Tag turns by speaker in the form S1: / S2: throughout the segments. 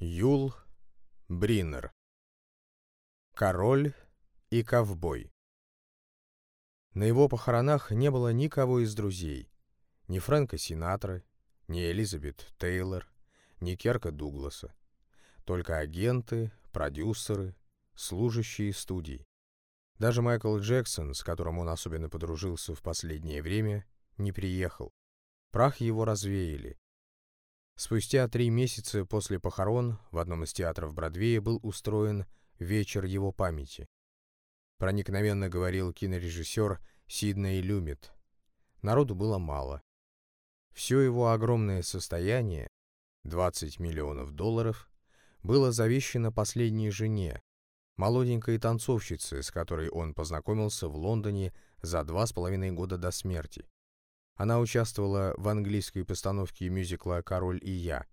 S1: Юл Бринер. Король и ковбой. На его похоронах не было никого из друзей. Ни Фрэнка Синатры, ни Элизабет Тейлор, ни Керка Дугласа. Только агенты, продюсеры, служащие студий. Даже Майкл Джексон, с которым он особенно подружился в последнее время, не приехал. Прах его развеяли, Спустя три месяца после похорон в одном из театров Бродвея был устроен вечер его памяти. Проникновенно говорил кинорежиссер Сидней Люмит. Народу было мало. Все его огромное состояние, 20 миллионов долларов, было завещено последней жене, молоденькой танцовщице, с которой он познакомился в Лондоне за два с половиной года до смерти. Она участвовала в английской постановке мюзикла «Король и я»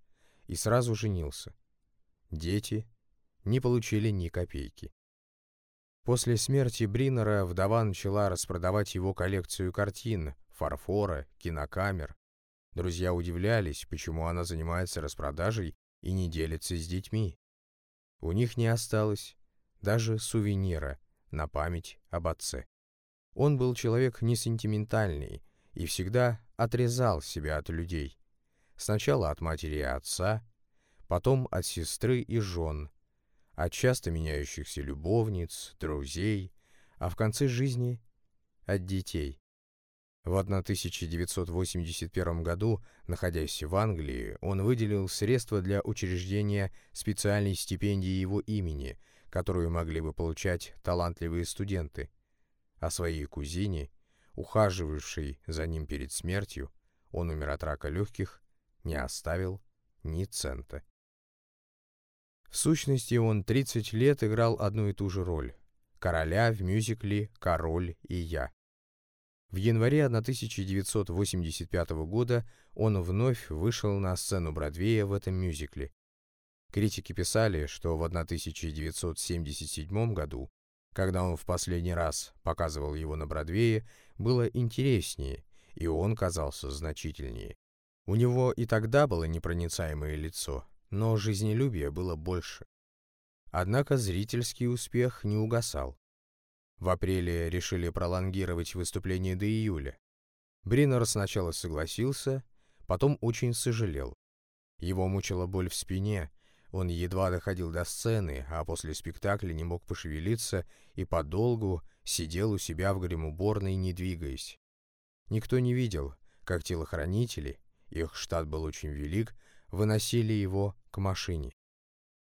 S1: и сразу женился. Дети не получили ни копейки. После смерти Бриннера вдова начала распродавать его коллекцию картин, фарфора, кинокамер. Друзья удивлялись, почему она занимается распродажей и не делится с детьми. У них не осталось даже сувенира на память об отце. Он был человек не сентиментальный, и всегда отрезал себя от людей. Сначала от матери и отца, потом от сестры и жен, от часто меняющихся любовниц, друзей, а в конце жизни — от детей. В 1981 году, находясь в Англии, он выделил средства для учреждения специальной стипендии его имени, которую могли бы получать талантливые студенты. А своей кузине ухаживавший за ним перед смертью, он умер от рака легких, не оставил ни цента. В сущности, он 30 лет играл одну и ту же роль – короля в мюзикле «Король и я». В январе 1985 года он вновь вышел на сцену Бродвея в этом мюзикле. Критики писали, что в 1977 году когда он в последний раз показывал его на Бродвее, было интереснее, и он казался значительнее. У него и тогда было непроницаемое лицо, но жизнелюбие было больше. Однако зрительский успех не угасал. В апреле решили пролонгировать выступление до июля. Бриннер сначала согласился, потом очень сожалел. Его мучила боль в спине, он едва доходил до сцены, а после спектакля не мог пошевелиться и подолгу сидел у себя в гримуборной, не двигаясь. Никто не видел, как телохранители, их штат был очень велик, выносили его к машине.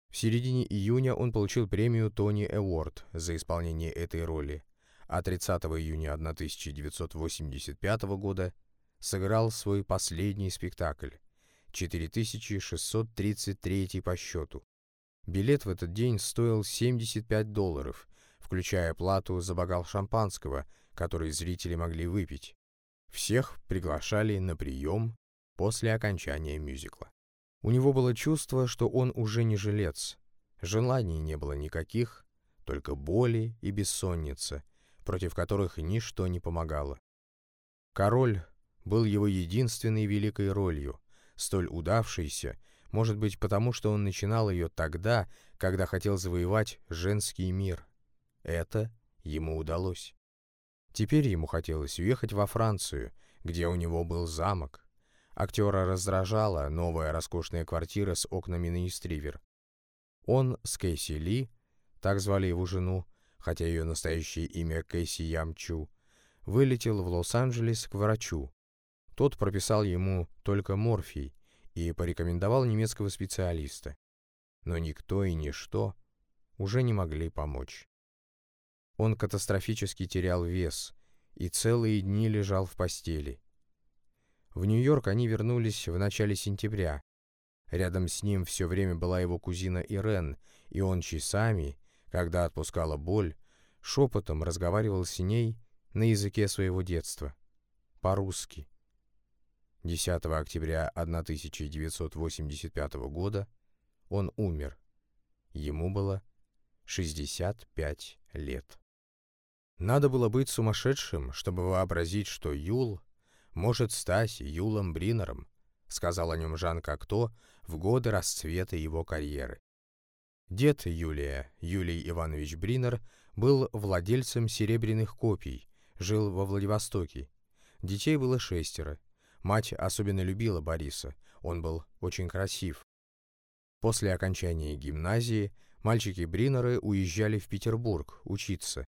S1: В середине июня он получил премию Тони Эворд за исполнение этой роли, а 30 июня 1985 года сыграл свой последний спектакль 4633 по счету. Билет в этот день стоил 75 долларов, включая плату за бокал шампанского, который зрители могли выпить. Всех приглашали на прием после окончания мюзикла. У него было чувство, что он уже не жилец. Желаний не было никаких, только боли и бессонница, против которых ничто не помогало. Король был его единственной великой ролью, столь удавшейся, может быть потому, что он начинал ее тогда, когда хотел завоевать женский мир. Это ему удалось. Теперь ему хотелось уехать во Францию, где у него был замок. Актера раздражала новая роскошная квартира с окнами на Истривер. Он с Кейси Ли, так звали его жену, хотя ее настоящее имя Кейси Ямчу, вылетел в Лос-Анджелес к врачу, тот прописал ему только морфий и порекомендовал немецкого специалиста. Но никто и ничто уже не могли помочь. Он катастрофически терял вес и целые дни лежал в постели. В Нью-Йорк они вернулись в начале сентября. Рядом с ним все время была его кузина Ирен, и он часами, когда отпускала боль, шепотом разговаривал с ней на языке своего детства, по-русски. 10 октября 1985 года он умер. Ему было 65 лет. Надо было быть сумасшедшим, чтобы вообразить, что Юл может стать Юлом Бринером, сказал о нем Жан Кокто в годы расцвета его карьеры. Дед Юлия, Юлий Иванович Бринер, был владельцем серебряных копий, жил во Владивостоке. Детей было шестеро. Мать особенно любила Бориса, он был очень красив. После окончания гимназии мальчики Бринеры уезжали в Петербург учиться.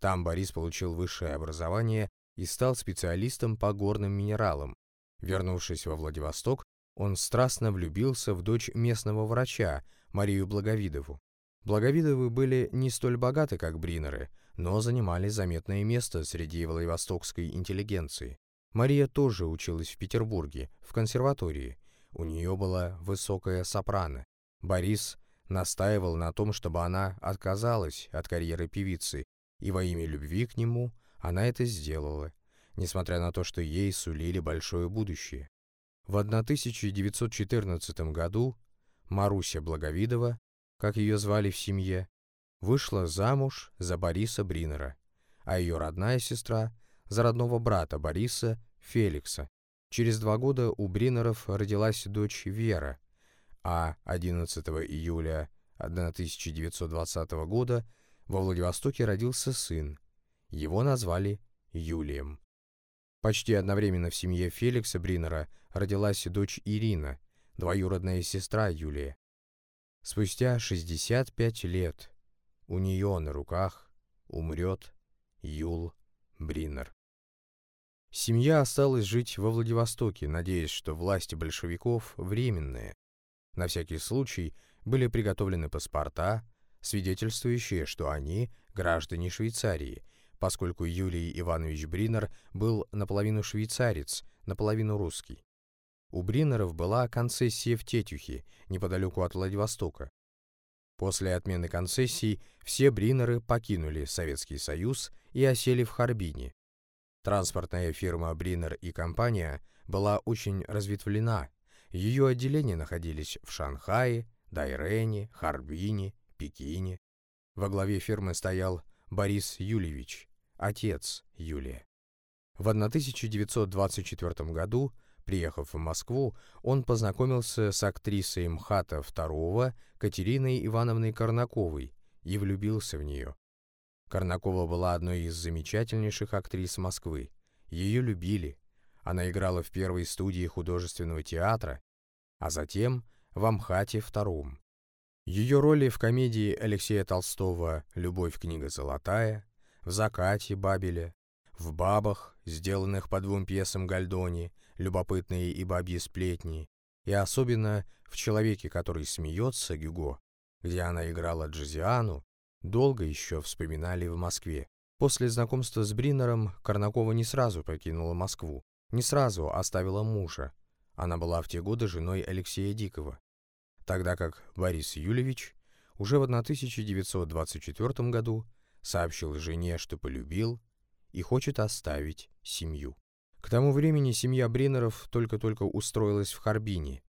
S1: Там Борис получил высшее образование и стал специалистом по горным минералам. Вернувшись во Владивосток, он страстно влюбился в дочь местного врача, Марию Благовидову. Благовидовы были не столь богаты, как Бринеры, но занимали заметное место среди владивостокской интеллигенции. Мария тоже училась в Петербурге, в консерватории. У нее была высокая сопрано. Борис настаивал на том, чтобы она отказалась от карьеры певицы, и во имя любви к нему она это сделала, несмотря на то, что ей сулили большое будущее. В 1914 году Маруся Благовидова, как ее звали в семье, вышла замуж за Бориса Бринера, а ее родная сестра – за родного брата Бориса, Феликса. Через два года у Бринеров родилась дочь Вера, а 11 июля 1920 года во Владивостоке родился сын. Его назвали Юлием. Почти одновременно в семье Феликса Бринера родилась дочь Ирина, двоюродная сестра Юлия. Спустя 65 лет у нее на руках умрет Юл Бринер. Семья осталась жить во Владивостоке, надеясь, что власти большевиков временные. На всякий случай были приготовлены паспорта, свидетельствующие, что они граждане Швейцарии, поскольку Юлий Иванович Бринер был наполовину швейцарец, наполовину русский. У Бринеров была концессия в Тетюхе, неподалеку от Владивостока. После отмены концессий все Бринеры покинули Советский Союз и осели в Харбине. Транспортная фирма Бринер и компания была очень разветвлена. Ее отделения находились в Шанхае, Дайрене, Харбине, Пекине. Во главе фирмы стоял Борис Юльевич, отец Юлия. В 1924 году, приехав в Москву, он познакомился с актрисой МХАТа II Катериной Ивановной Корнаковой и влюбился в нее. Корнакова была одной из замечательнейших актрис Москвы. Ее любили. Она играла в первой студии художественного театра, а затем в Амхате втором. Ее роли в комедии Алексея Толстого «Любовь книга золотая», в «Закате» Бабеля, в «Бабах», сделанных по двум пьесам Гальдони, «Любопытные и бабьи сплетни», и особенно в «Человеке, который смеется» Гюго, где она играла Джозиану, долго еще вспоминали в Москве. После знакомства с Бринером Корнакова не сразу покинула Москву, не сразу оставила мужа. Она была в те годы женой Алексея Дикого тогда как Борис Юлевич уже в 1924 году сообщил жене, что полюбил и хочет оставить семью. К тому времени семья Бринеров только-только устроилась в Харбине.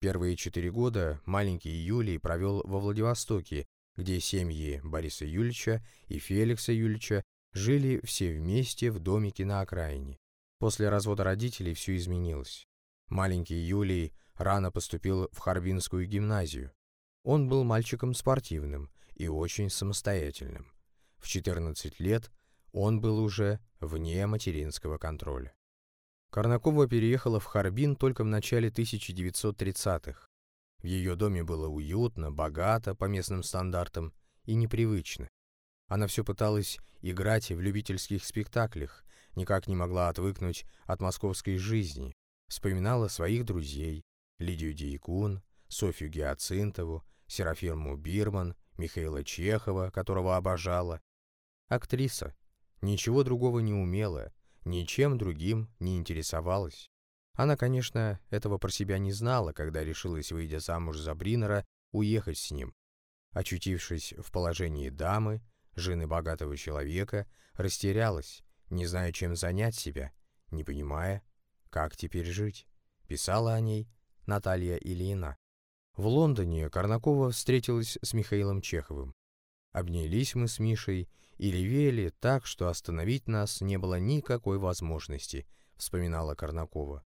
S1: Первые четыре года маленький Юлий провел во Владивостоке, где семьи Бориса Юльча и Феликса Юльча жили все вместе в домике на окраине. После развода родителей все изменилось. Маленький Юлий рано поступил в Харбинскую гимназию. Он был мальчиком спортивным и очень самостоятельным. В 14 лет он был уже вне материнского контроля. Корнакова переехала в Харбин только в начале 1930-х. В ее доме было уютно, богато по местным стандартам и непривычно. Она все пыталась играть в любительских спектаклях, никак не могла отвыкнуть от московской жизни, вспоминала своих друзей, Лидию Дьякун, Софью Гиацинтову, Серафиму Бирман, Михаила Чехова, которого обожала. Актриса. Ничего другого не умела, ничем другим не интересовалась. Она, конечно, этого про себя не знала, когда решилась, выйдя замуж за Бринера, уехать с ним. Очутившись в положении дамы, жены богатого человека, растерялась, не зная, чем занять себя, не понимая, как теперь жить. Писала о ней Наталья Ильина. В Лондоне Корнакова встретилась с Михаилом Чеховым. Обнялись мы с Мишей и ревели так, что остановить нас не было никакой возможности, вспоминала Корнакова.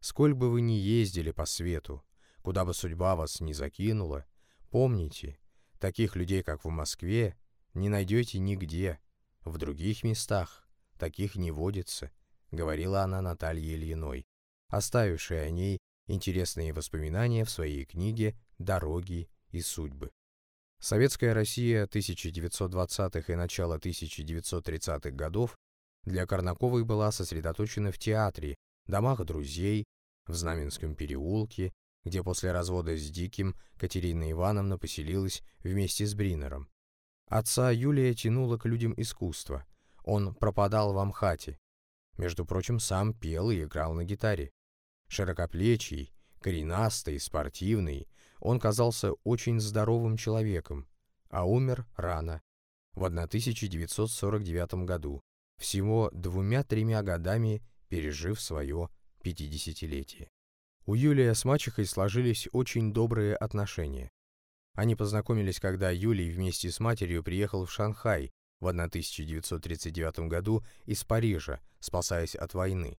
S1: Сколь бы вы ни ездили по свету, куда бы судьба вас ни закинула, помните, таких людей, как в Москве, не найдете нигде, в других местах таких не водится, говорила она Наталье Ильиной, оставившей о ней интересные воспоминания в своей книге «Дороги и судьбы». Советская Россия 1920-х и начала 1930-х годов для Корнаковой была сосредоточена в театре, домах друзей, в Знаменском переулке, где после развода с Диким Катерина Ивановна поселилась вместе с Бринером. Отца Юлия тянула к людям искусства. Он пропадал в Амхате. Между прочим, сам пел и играл на гитаре. Широкоплечий, коренастый, спортивный, он казался очень здоровым человеком, а умер рано, в 1949 году, всего двумя-тремя годами пережив свое пятидесятилетие. У Юлия с мачехой сложились очень добрые отношения. Они познакомились, когда Юлий вместе с матерью приехал в Шанхай в 1939 году из Парижа, спасаясь от войны.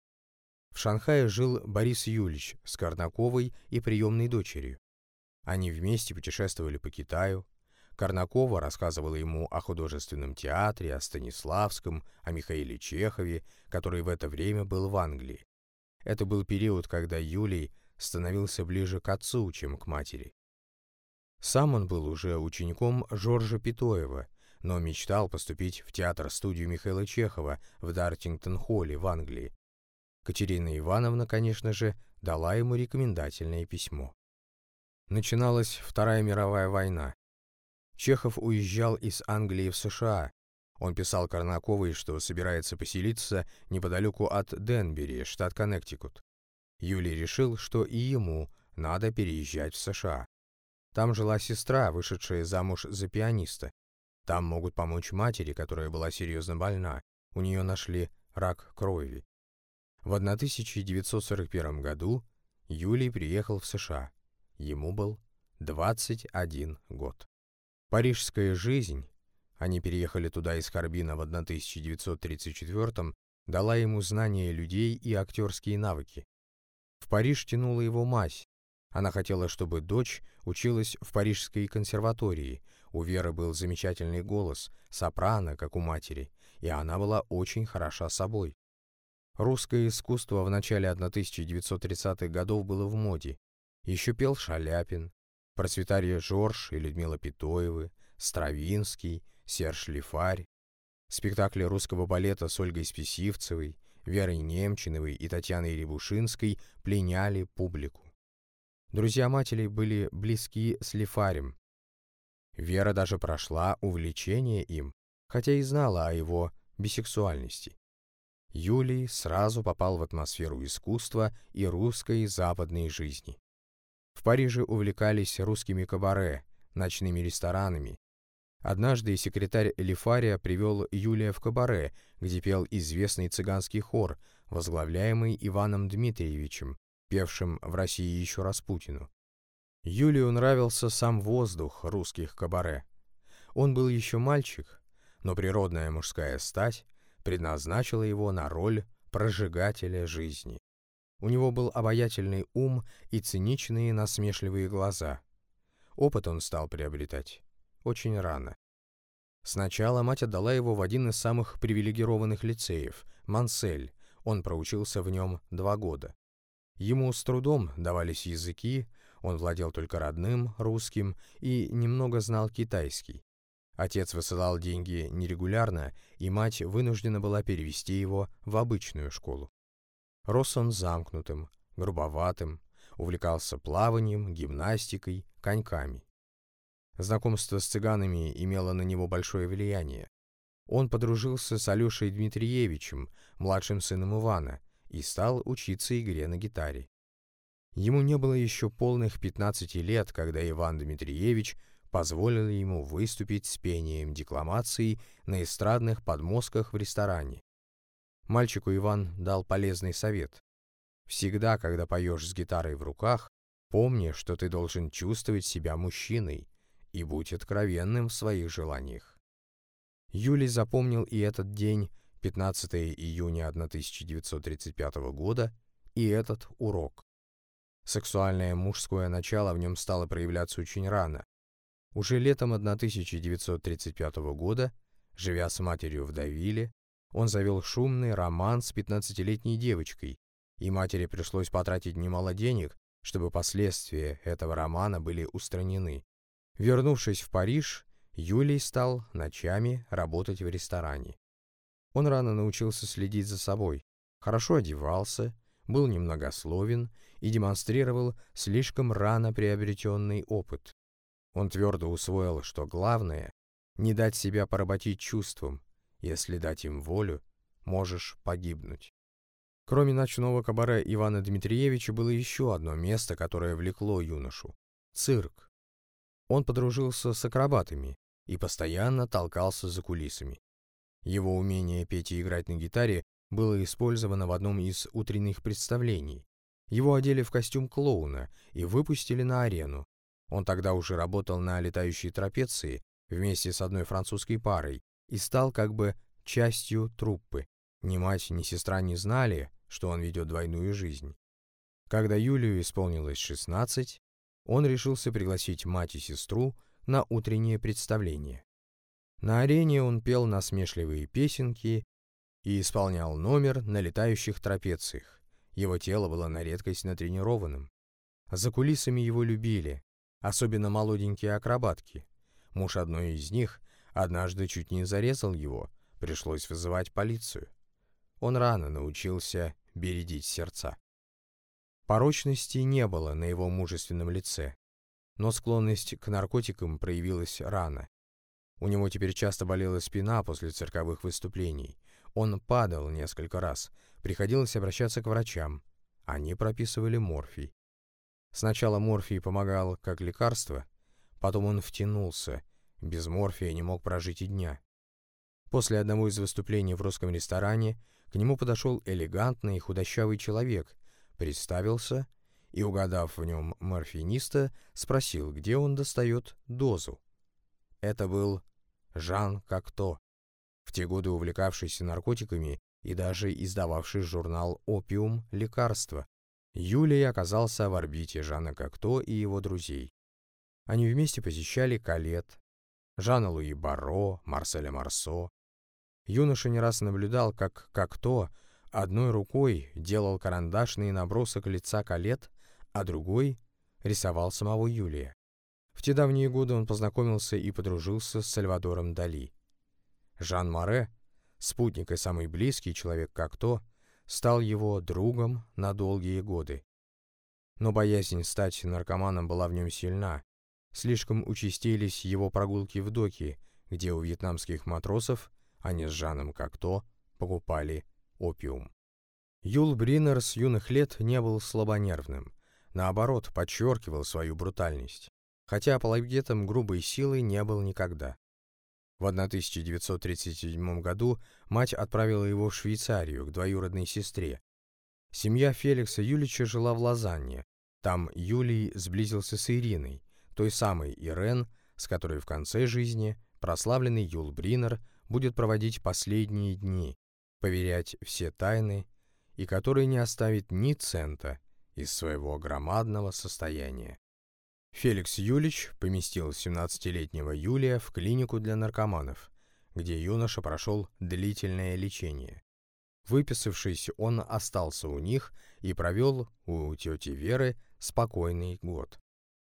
S1: В Шанхае жил Борис Юльевич с Корнаковой и приемной дочерью. Они вместе путешествовали по Китаю. Корнакова рассказывала ему о художественном театре, о Станиславском, о Михаиле Чехове, который в это время был в Англии. Это был период, когда Юлий становился ближе к отцу, чем к матери. Сам он был уже учеником Жоржа Питоева, но мечтал поступить в театр-студию Михаила Чехова в Дартингтон-холле в Англии. Катерина Ивановна, конечно же, дала ему рекомендательное письмо. Начиналась Вторая мировая война. Чехов уезжал из Англии в США. Он писал Корнаковой, что собирается поселиться неподалеку от Денбери, штат Коннектикут. Юлий решил, что и ему надо переезжать в США. Там жила сестра, вышедшая замуж за пианиста. Там могут помочь матери, которая была серьезно больна. У нее нашли рак крови. В 1941 году Юлий приехал в США. Ему был 21 год. Парижская жизнь, они переехали туда из Харбина в 1934 дала ему знания людей и актерские навыки. В Париж тянула его мать. Она хотела, чтобы дочь училась в Парижской консерватории. У Веры был замечательный голос, сопрано, как у матери, и она была очень хороша собой. Русское искусство в начале 1930-х годов было в моде, еще пел Шаляпин, процветали Жорж и Людмила Питоевы, Стравинский, Серж Лифарь, спектакли русского балета с Ольгой Списивцевой, Верой Немчиновой и Татьяной Рябушинской пленяли публику. Друзья матери были близки с Лифарем. Вера даже прошла увлечение им, хотя и знала о его бисексуальности. Юлий сразу попал в атмосферу искусства и русской западной жизни. В Париже увлекались русскими кабаре, ночными ресторанами. Однажды секретарь Элифария привел Юлия в кабаре, где пел известный цыганский хор, возглавляемый Иваном Дмитриевичем, певшим в России еще Распутину. Юлию нравился сам воздух русских кабаре. Он был еще мальчик, но природная мужская стать предназначила его на роль прожигателя жизни. У него был обаятельный ум и циничные насмешливые глаза. Опыт он стал приобретать очень рано. Сначала мать отдала его в один из самых привилегированных лицеев – Мансель. Он проучился в нем два года. Ему с трудом давались языки, он владел только родным, русским, и немного знал китайский. Отец высылал деньги нерегулярно, и мать вынуждена была перевести его в обычную школу. Рос он замкнутым, грубоватым, увлекался плаванием, гимнастикой, коньками. Знакомство с цыганами имело на него большое влияние. Он подружился с Алешей Дмитриевичем, младшим сыном Ивана, и стал учиться игре на гитаре. Ему не было еще полных 15 лет, когда Иван Дмитриевич позволил ему выступить с пением декламации на эстрадных подмостках в ресторане. Мальчику Иван дал полезный совет. Всегда, когда поешь с гитарой в руках, помни, что ты должен чувствовать себя мужчиной и будь откровенным в своих желаниях. Юлий запомнил и этот день, 15 июня 1935 года, и этот урок. Сексуальное мужское начало в нем стало проявляться очень рано. Уже летом 1935 года, живя с матерью в Давиле, он завел шумный роман с 15-летней девочкой, и матери пришлось потратить немало денег, чтобы последствия этого романа были устранены. Вернувшись в Париж, Юлий стал ночами работать в ресторане. Он рано научился следить за собой, хорошо одевался, был немногословен и демонстрировал слишком рано приобретенный опыт. Он твердо усвоил, что главное — не дать себя поработить чувствам, если дать им волю, можешь погибнуть. Кроме ночного кабаре Ивана Дмитриевича было еще одно место, которое влекло юношу — цирк. Он подружился с акробатами и постоянно толкался за кулисами. Его умение петь и играть на гитаре было использовано в одном из утренних представлений. Его одели в костюм клоуна и выпустили на арену. Он тогда уже работал на летающей трапеции вместе с одной французской парой и стал как бы частью труппы. Ни мать, ни сестра не знали, что он ведет двойную жизнь. Когда Юлию исполнилось 16, он решился пригласить мать и сестру на утреннее представление. На арене он пел насмешливые песенки и исполнял номер на летающих трапециях. Его тело было на редкость натренированным. За кулисами его любили, особенно молоденькие акробатки. Муж одной из них однажды чуть не зарезал его, пришлось вызывать полицию. Он рано научился бередить сердца. Порочности не было на его мужественном лице, но склонность к наркотикам проявилась рано. У него теперь часто болела спина после цирковых выступлений. Он падал несколько раз, приходилось обращаться к врачам. Они прописывали морфий. Сначала морфий помогал как лекарство, потом он втянулся, без морфия не мог прожить и дня. После одного из выступлений в русском ресторане к нему подошел элегантный худощавый человек, представился и, угадав в нем морфиниста, спросил, где он достает дозу. Это был Жан Кокто, в те годы увлекавшийся наркотиками и даже издававший журнал «Опиум. Лекарства». Юлий оказался в орбите Жана Кокто и его друзей. Они вместе посещали Калет, Жана Луи Барро, Марселя Марсо, Юноша не раз наблюдал, как как-то одной рукой делал карандашный набросок лица Калет, а другой рисовал самого Юлия. В те давние годы он познакомился и подружился с Сальвадором Дали. Жан Море, спутник и самый близкий человек как-то, стал его другом на долгие годы. Но боязнь стать наркоманом была в нем сильна. Слишком участились его прогулки в доки, где у вьетнамских матросов они с Жаном Кокто покупали опиум. Юл Бринер с юных лет не был слабонервным, наоборот, подчеркивал свою брутальность, хотя апологетом грубой силы не был никогда. В 1937 году мать отправила его в Швейцарию к двоюродной сестре. Семья Феликса Юлича жила в Лозанне. Там Юлий сблизился с Ириной, той самой Ирен, с которой в конце жизни прославленный Юл Бринер будет проводить последние дни, поверять все тайны и который не оставит ни цента из своего громадного состояния. Феликс Юлич поместил 17-летнего Юлия в клинику для наркоманов, где юноша прошел длительное лечение. Выписавшись, он остался у них и провел у тети Веры спокойный год.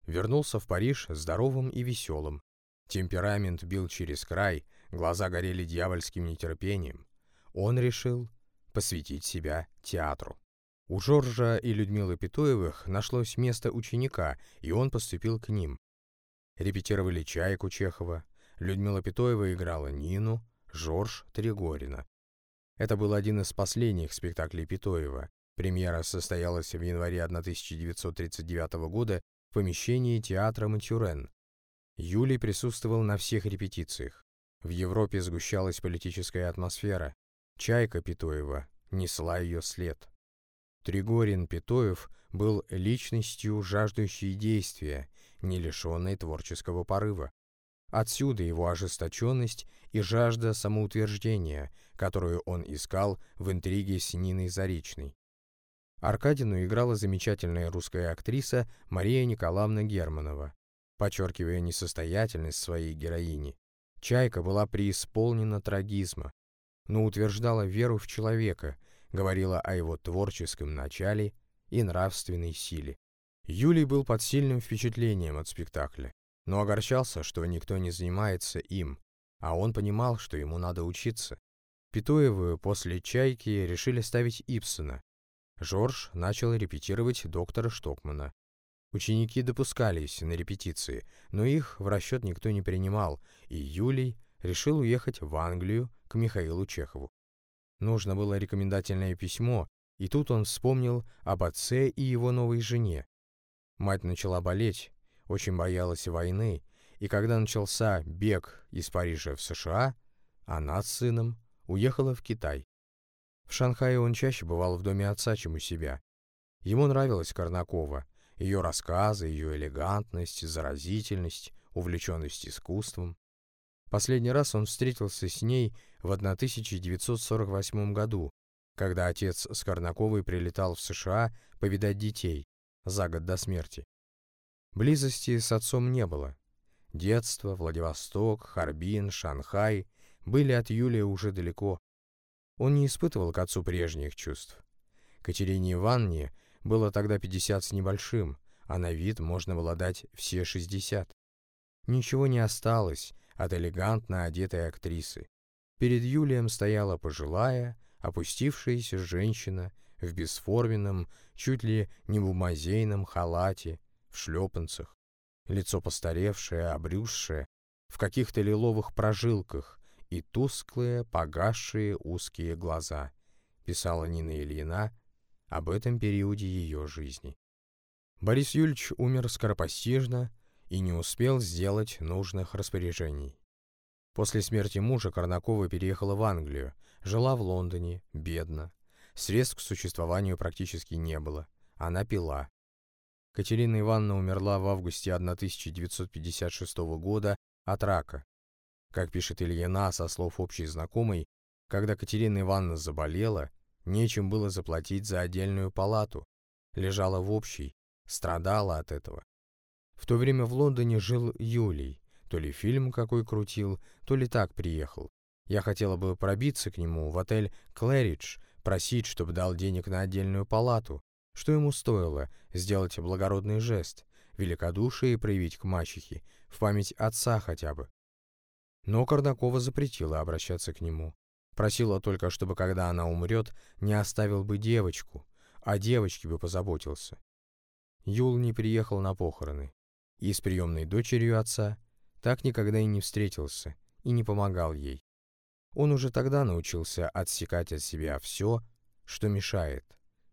S1: Вернулся в Париж здоровым и веселым. Темперамент бил через край, Глаза горели дьявольским нетерпением. Он решил посвятить себя театру. У Жоржа и Людмилы Петуевых нашлось место ученика, и он поступил к ним. Репетировали «Чайку» Чехова, Людмила Петуева играла Нину, Жорж — Тригорина. Это был один из последних спектаклей Петуева. Премьера состоялась в январе 1939 года в помещении театра «Матюрен». Юлий присутствовал на всех репетициях. В Европе сгущалась политическая атмосфера. Чайка Петоева несла ее след. Тригорин Петоев был личностью, жаждущей действия, не лишенной творческого порыва. Отсюда его ожесточенность и жажда самоутверждения, которую он искал в интриге с Ниной Заречной. Аркадину играла замечательная русская актриса Мария Николаевна Германова, подчеркивая несостоятельность своей героини. Чайка была преисполнена трагизма, но утверждала веру в человека, говорила о его творческом начале и нравственной силе. Юлий был под сильным впечатлением от спектакля, но огорчался, что никто не занимается им, а он понимал, что ему надо учиться. Петуевую после «Чайки» решили ставить Ипсона. Жорж начал репетировать доктора Штокмана. Ученики допускались на репетиции, но их в расчет никто не принимал, и Юлий решил уехать в Англию к Михаилу Чехову. Нужно было рекомендательное письмо, и тут он вспомнил об отце и его новой жене. Мать начала болеть, очень боялась войны, и когда начался бег из Парижа в США, она с сыном уехала в Китай. В Шанхае он чаще бывал в доме отца, чем у себя. Ему нравилась Корнакова, ее рассказы, ее элегантность, заразительность, увлеченность искусством. Последний раз он встретился с ней в 1948 году, когда отец с Корнаковой прилетал в США повидать детей за год до смерти. Близости с отцом не было. Детство, Владивосток, Харбин, Шанхай были от Юлия уже далеко. Он не испытывал к отцу прежних чувств. Катерине Ивановне было тогда 50 с небольшим, а на вид можно было дать все 60. Ничего не осталось от элегантно одетой актрисы. Перед Юлием стояла пожилая, опустившаяся женщина в бесформенном, чуть ли не бумазейном халате, в шлепанцах, лицо постаревшее, обрюзшее, в каких-то лиловых прожилках и тусклые, погасшие узкие глаза, писала Нина Ильина об этом периоде ее жизни. Борис Юльч умер скоропостижно и не успел сделать нужных распоряжений. После смерти мужа Корнакова переехала в Англию, жила в Лондоне, бедно. Средств к существованию практически не было. Она пила, Катерина Ивановна умерла в августе 1956 года от рака. Как пишет Ильина со слов общей знакомой, когда Катерина Ивановна заболела, нечем было заплатить за отдельную палату, лежала в общей, страдала от этого. В то время в Лондоне жил Юлий, то ли фильм какой крутил, то ли так приехал. Я хотела бы пробиться к нему в отель «Клэридж», просить, чтобы дал денег на отдельную палату, что ему стоило сделать благородный жест, великодушие проявить к мачехе, в память отца хотя бы. Но Корнакова запретила обращаться к нему. Просила только, чтобы когда она умрет, не оставил бы девочку, а девочке бы позаботился. Юл не приехал на похороны. И с приемной дочерью отца так никогда и не встретился и не помогал ей. Он уже тогда научился отсекать от себя все, что мешает,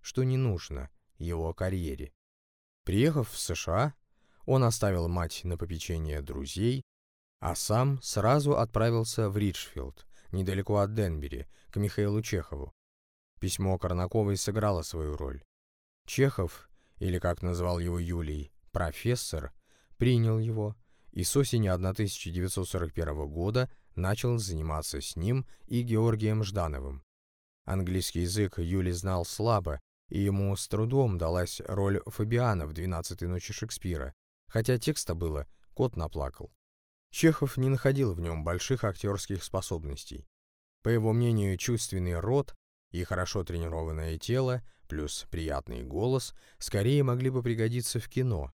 S1: что не нужно, его карьере. Приехав в США, он оставил мать на попечение друзей, а сам сразу отправился в Риджфилд, недалеко от Денбери, к Михаилу Чехову. Письмо Корнаковой сыграло свою роль. Чехов, или как назвал его Юлий, профессор, принял его и с осени 1941 года начал заниматься с ним и Георгием Ждановым. Английский язык Юлий знал слабо и ему с трудом далась роль Фабиана в «Двенадцатой ночи Шекспира», хотя текста было «Кот наплакал». Чехов не находил в нем больших актерских способностей. По его мнению, чувственный рот и хорошо тренированное тело, плюс приятный голос, скорее могли бы пригодиться в кино.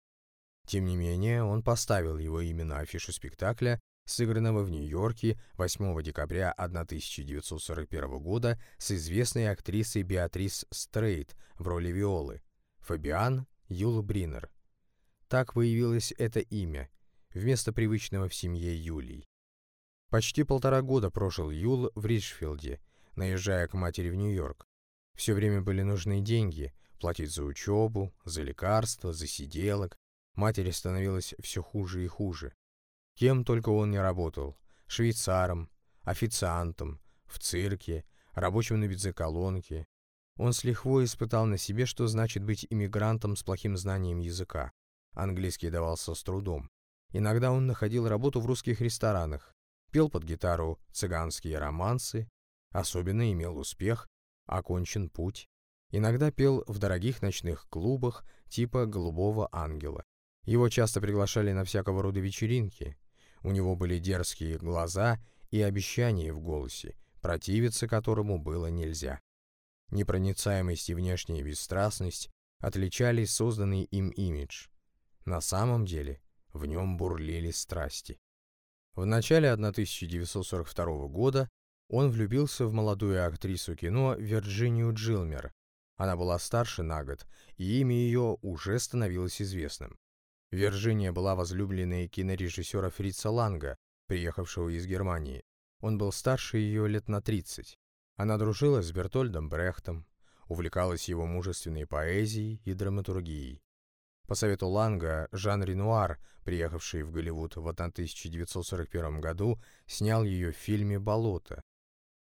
S1: Тем не менее, он поставил его именно афишу спектакля сыгранного в Нью-Йорке 8 декабря 1941 года с известной актрисой Беатрис Стрейт в роли Виолы, Фабиан Юл Бринер. Так появилось это имя, вместо привычного в семье Юлий. Почти полтора года прожил Юл в Риджфилде, наезжая к матери в Нью-Йорк. Все время были нужны деньги, платить за учебу, за лекарства, за сиделок. Матери становилось все хуже и хуже. Кем только он не работал. Швейцаром, официантом, в цирке, рабочим на бензоколонке. Он с лихвой испытал на себе, что значит быть иммигрантом с плохим знанием языка. Английский давался с трудом. Иногда он находил работу в русских ресторанах, пел под гитару цыганские романсы, особенно имел успех «Окончен путь» Иногда пел в дорогих ночных клубах типа «Голубого ангела». Его часто приглашали на всякого рода вечеринки. У него были дерзкие глаза и обещания в голосе, противиться которому было нельзя. Непроницаемость и внешняя бесстрастность отличали созданный им имидж. На самом деле в нем бурлили страсти. В начале 1942 года он влюбился в молодую актрису кино Вирджинию Джилмер. Она была старше на год, и имя ее уже становилось известным. Вирджиния была возлюбленной кинорежиссера Фрица Ланга, приехавшего из Германии. Он был старше ее лет на 30. Она дружила с Бертольдом Брехтом, увлекалась его мужественной поэзией и драматургией. По совету Ланга, Жан Ренуар, приехавший в Голливуд в 1941 году, снял ее в фильме «Болото».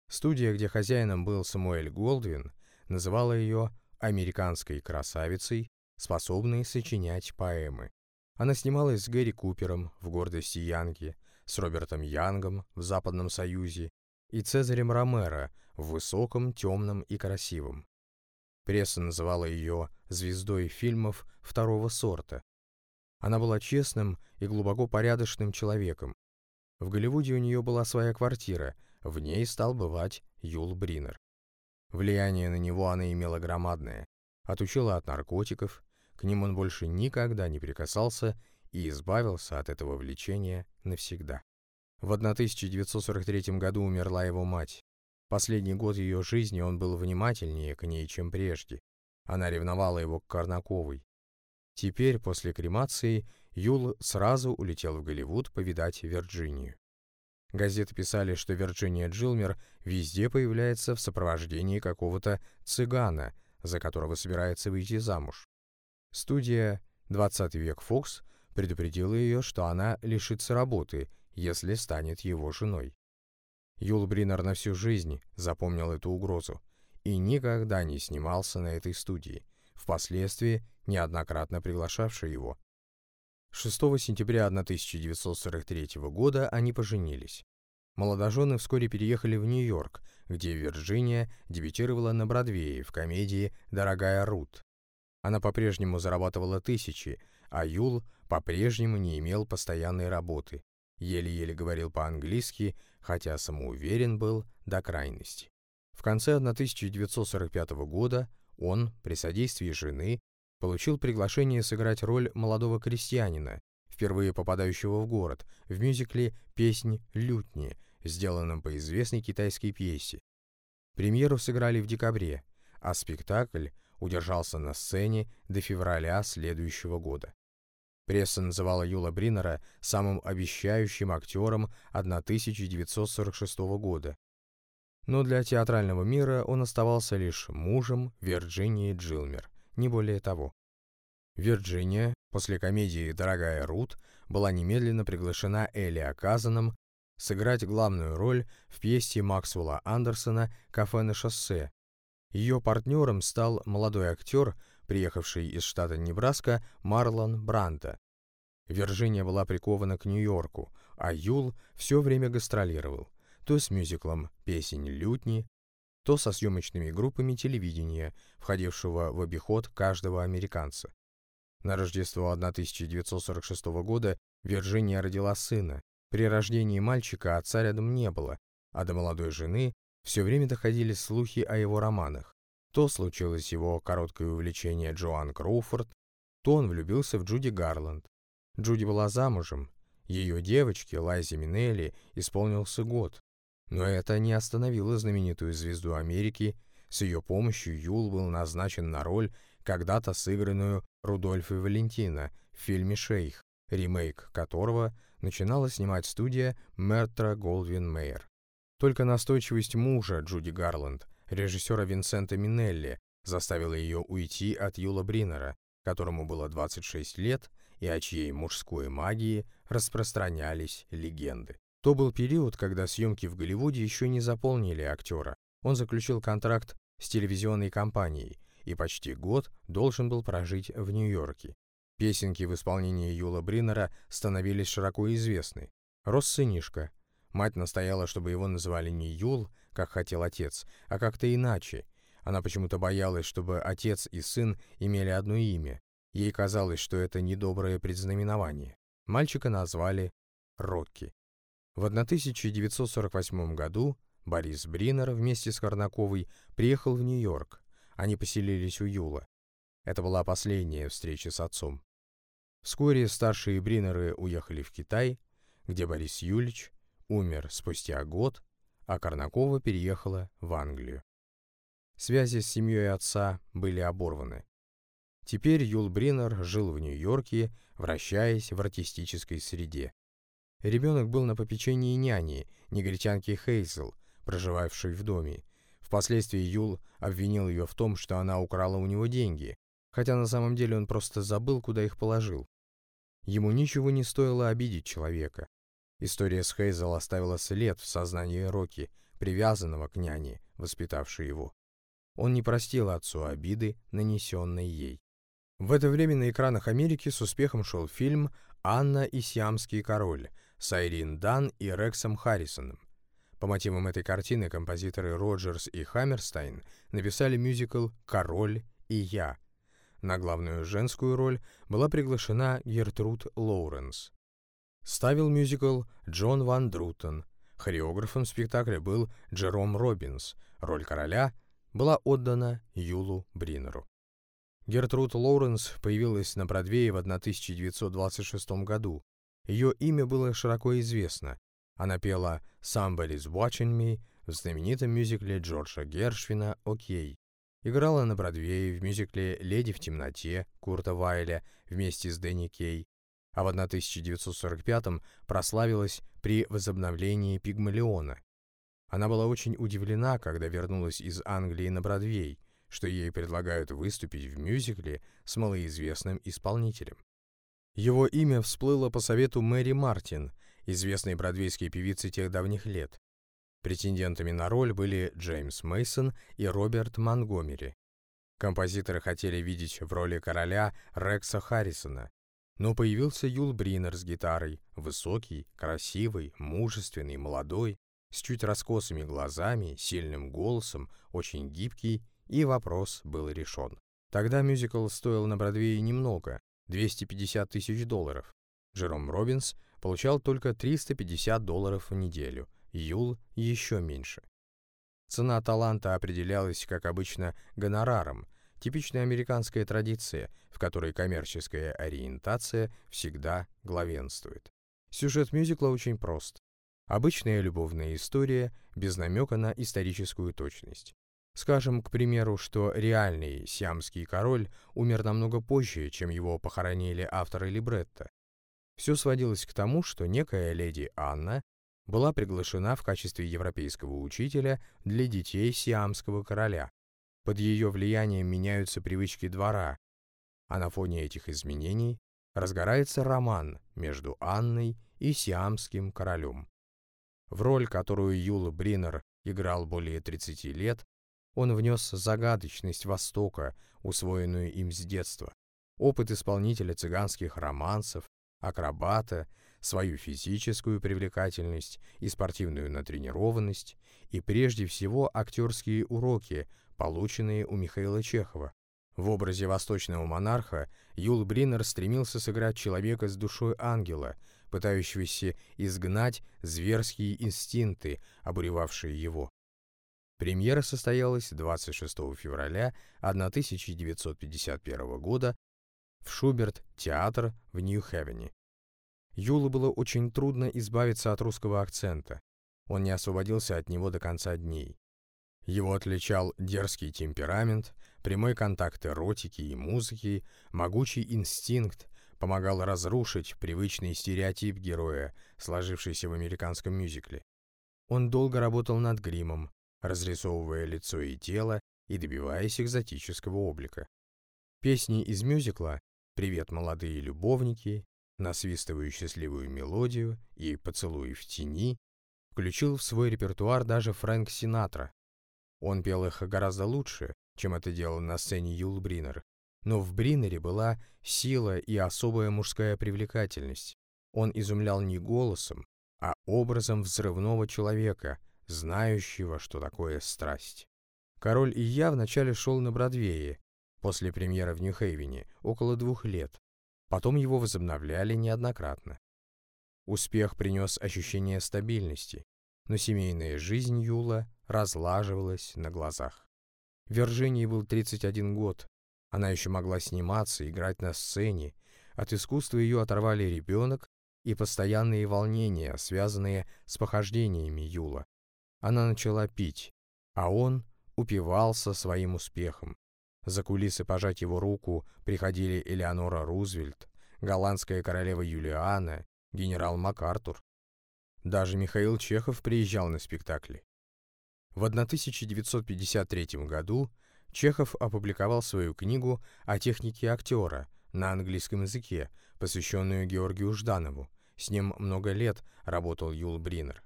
S1: Студия, где хозяином был Самуэль Голдвин, называла ее «американской красавицей, способной сочинять поэмы». Она снималась с Гэри Купером в «Гордости Янки», с Робертом Янгом в «Западном Союзе» и Цезарем Ромеро в «Высоком, темном и красивом». Пресса называла ее звездой фильмов второго сорта. Она была честным и глубоко порядочным человеком. В Голливуде у нее была своя квартира, в ней стал бывать Юл Бринер. Влияние на него она имела громадное. Отучила от наркотиков, к ним он больше никогда не прикасался и избавился от этого влечения навсегда. В 1943 году умерла его мать. Последний год ее жизни он был внимательнее к ней, чем прежде. Она ревновала его к Карнаковой. Теперь, после кремации, Юл сразу улетел в Голливуд повидать Вирджинию. Газеты писали, что Вирджиния Джилмер везде появляется в сопровождении какого-то цыгана, за которого собирается выйти замуж. Студия «20 век Фокс» предупредила ее, что она лишится работы, если станет его женой. Юл Бринер на всю жизнь запомнил эту угрозу и никогда не снимался на этой студии, впоследствии неоднократно приглашавший его. 6 сентября 1943 года они поженились. Молодожены вскоре переехали в Нью-Йорк, где Вирджиния дебютировала на Бродвее в комедии «Дорогая Рут». Она по-прежнему зарабатывала тысячи, а Юл по-прежнему не имел постоянной работы, еле-еле говорил по-английски, хотя самоуверен был до крайности. В конце 1945 года он, при содействии жены, получил приглашение сыграть роль молодого крестьянина, впервые попадающего в город, в мюзикле «Песнь лютни», сделанном по известной китайской пьесе. Премьеру сыграли в декабре, а спектакль удержался на сцене до февраля следующего года. Пресса называла Юла Бринера самым обещающим актером 1946 года. Но для театрального мира он оставался лишь мужем Вирджинии Джилмер, не более того. Вирджиния после комедии «Дорогая Рут» была немедленно приглашена Элли Аказаном сыграть главную роль в пьесе Максвелла Андерсона «Кафе на шоссе». Ее партнером стал молодой актер, приехавший из штата Небраска Марлон Бранта. Вирджиния была прикована к Нью-Йорку, а Юл все время гастролировал, то с мюзиклом «Песень лютни», то со съемочными группами телевидения, входившего в обиход каждого американца. На Рождество 1946 года Вирджиния родила сына. При рождении мальчика отца рядом не было, а до молодой жены все время доходили слухи о его романах. То случилось его короткое увлечение Джоан Кроуфорд, то он влюбился в Джуди Гарланд. Джуди была замужем, ее девочке, Лайзе Минелли, исполнился год. Но это не остановило знаменитую звезду Америки, с ее помощью Юл был назначен на роль, когда-то сыгранную Рудольфой Валентина в фильме «Шейх», ремейк которого начинала снимать студия Мертра Голдвин Мейер. Только настойчивость мужа Джуди Гарланд, режиссера Винсента Минелли, заставила ее уйти от Юла Бринера, которому было 26 лет и о чьей мужской магии распространялись легенды. То был период, когда съемки в Голливуде еще не заполнили актера. Он заключил контракт с телевизионной компанией и почти год должен был прожить в Нью-Йорке. Песенки в исполнении Юла Бриннера становились широко известны. Рос сынишка, Мать настояла, чтобы его называли не Юл, как хотел отец, а как-то иначе. Она почему-то боялась, чтобы отец и сын имели одно имя. Ей казалось, что это недоброе предзнаменование. Мальчика назвали Рокки. В 1948 году Борис Бринер вместе с Корнаковой приехал в Нью-Йорк. Они поселились у Юла. Это была последняя встреча с отцом. Вскоре старшие Бринеры уехали в Китай, где Борис Юлич умер спустя год, а Корнакова переехала в Англию. Связи с семьей отца были оборваны. Теперь Юл Бринер жил в Нью-Йорке, вращаясь в артистической среде. Ребенок был на попечении няни, негритянки Хейзел, проживавшей в доме. Впоследствии Юл обвинил ее в том, что она украла у него деньги, хотя на самом деле он просто забыл, куда их положил. Ему ничего не стоило обидеть человека. История с Хейзел оставила след в сознании Рокки, привязанного к няне, воспитавшей его. Он не простил отцу обиды, нанесенной ей. В это время на экранах Америки с успехом шел фильм «Анна и Сиамский король» с Айрин Дан и Рексом Харрисоном. По мотивам этой картины композиторы Роджерс и Хаммерстайн написали мюзикл «Король и я». На главную женскую роль была приглашена Гертруд Лоуренс. Ставил мюзикл Джон Ван Друтен. Хореографом спектакля был Джером Робинс. Роль короля была отдана Юлу Бринеру. Гертруд Лоуренс появилась на Бродвее в 1926 году. Ее имя было широко известно. Она пела «Somebody's Watching Me» в знаменитом мюзикле Джорджа Гершвина «Окей». Играла на Бродвее в мюзикле «Леди в темноте» Курта Вайля вместе с Дэнни Кей, а в 1945-м прославилась при возобновлении «Пигмалиона». Она была очень удивлена, когда вернулась из Англии на Бродвей, что ей предлагают выступить в мюзикле с малоизвестным исполнителем. Его имя всплыло по совету Мэри Мартин, известной бродвейской певицы тех давних лет. Претендентами на роль были Джеймс Мейсон и Роберт Монгомери. Композиторы хотели видеть в роли короля Рекса Харрисона, но появился Юл Бринер с гитарой, высокий, красивый, мужественный, молодой, с чуть раскосыми глазами, сильным голосом, очень гибкий, и вопрос был решен. Тогда мюзикл стоил на Бродвее немного, 250 тысяч долларов. Джером Робинс получал только 350 долларов в неделю, Юл еще меньше. Цена таланта определялась, как обычно, гонораром, типичная американская традиция, в которой коммерческая ориентация всегда главенствует. Сюжет мюзикла очень прост. Обычная любовная история без намека на историческую точность. Скажем, к примеру, что реальный сиамский король умер намного позже, чем его похоронили авторы либретто. Все сводилось к тому, что некая леди Анна была приглашена в качестве европейского учителя для детей сиамского короля. Под ее влиянием меняются привычки двора, а на фоне этих изменений разгорается роман между Анной и сиамским королем. В роль, которую Юл Бринер играл более 30 лет, он внес загадочность Востока, усвоенную им с детства, опыт исполнителя цыганских романсов, акробата, свою физическую привлекательность и спортивную натренированность, и прежде всего актерские уроки, полученные у Михаила Чехова. В образе восточного монарха Юл Бринер стремился сыграть человека с душой ангела, пытающегося изгнать зверские инстинкты, обуревавшие его. Премьера состоялась 26 февраля 1951 года в Шуберт-театр в Нью-Хевене. Юлу было очень трудно избавиться от русского акцента. Он не освободился от него до конца дней. Его отличал дерзкий темперамент, прямой контакт эротики и музыки, могучий инстинкт, помогал разрушить привычный стереотип героя, сложившийся в американском мюзикле. Он долго работал над гримом, разрисовывая лицо и тело и добиваясь экзотического облика. Песни из мюзикла «Привет, молодые любовники», насвистываю счастливую мелодию и «Поцелуй в тени» включил в свой репертуар даже Фрэнк Синатра. Он пел их гораздо лучше, чем это делал на сцене Юл Бринер, но в Бринере была сила и особая мужская привлекательность. Он изумлял не голосом, а образом взрывного человека, знающего, что такое страсть. «Король и я» вначале шел на Бродвее, после премьеры в Нью-Хейвене, около двух лет. Потом его возобновляли неоднократно. Успех принес ощущение стабильности, но семейная жизнь Юла разлаживалась на глазах. Виржинии был 31 год. Она еще могла сниматься, играть на сцене. От искусства ее оторвали ребенок и постоянные волнения, связанные с похождениями Юла. Она начала пить, а он упивался своим успехом. За кулисы пожать его руку приходили Элеонора Рузвельт, голландская королева Юлиана, генерал МакАртур. Даже Михаил Чехов приезжал на спектакли. В 1953 году Чехов опубликовал свою книгу о технике актера на английском языке, посвященную Георгию Жданову. С ним много лет работал Юл Бринер.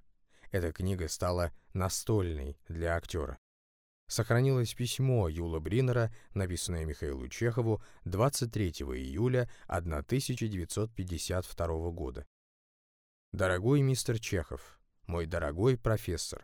S1: Эта книга стала настольной для актера. Сохранилось письмо Юла Бринера, написанное Михаилу Чехову 23 июля 1952 года. «Дорогой мистер Чехов, мой дорогой профессор,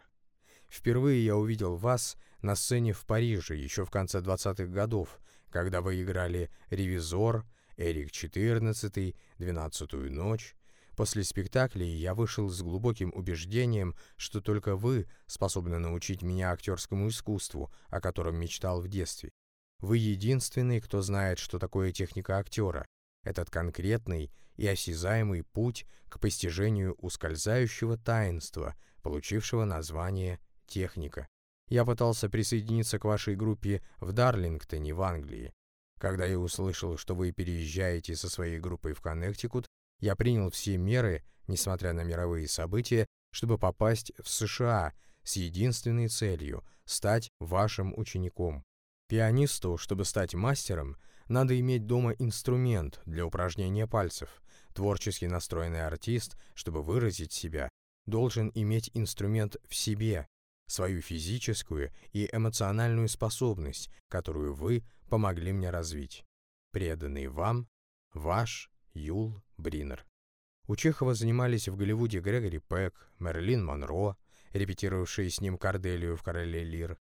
S1: впервые я увидел вас на сцене в Париже еще в конце 20-х годов, когда вы играли «Ревизор», «Эрик XIV», «Двенадцатую ночь». После спектаклей я вышел с глубоким убеждением, что только вы способны научить меня актерскому искусству, о котором мечтал в детстве. Вы единственный, кто знает, что такое техника актера, этот конкретный и осязаемый путь к постижению ускользающего таинства, получившего название «техника». Я пытался присоединиться к вашей группе в Дарлингтоне, в Англии. Когда я услышал, что вы переезжаете со своей группой в Коннектикут, я принял все меры, несмотря на мировые события, чтобы попасть в США с единственной целью – стать вашим учеником. Пианисту, чтобы стать мастером, надо иметь дома инструмент для упражнения пальцев. Творчески настроенный артист, чтобы выразить себя, должен иметь инструмент в себе, свою физическую и эмоциональную способность, которую вы помогли мне развить. Преданный вам, ваш Юл Бринер. У Чехова занимались в Голливуде Грегори Пэк, Мерлин Монро, репетировавшие с ним Корделию в «Короле Лир».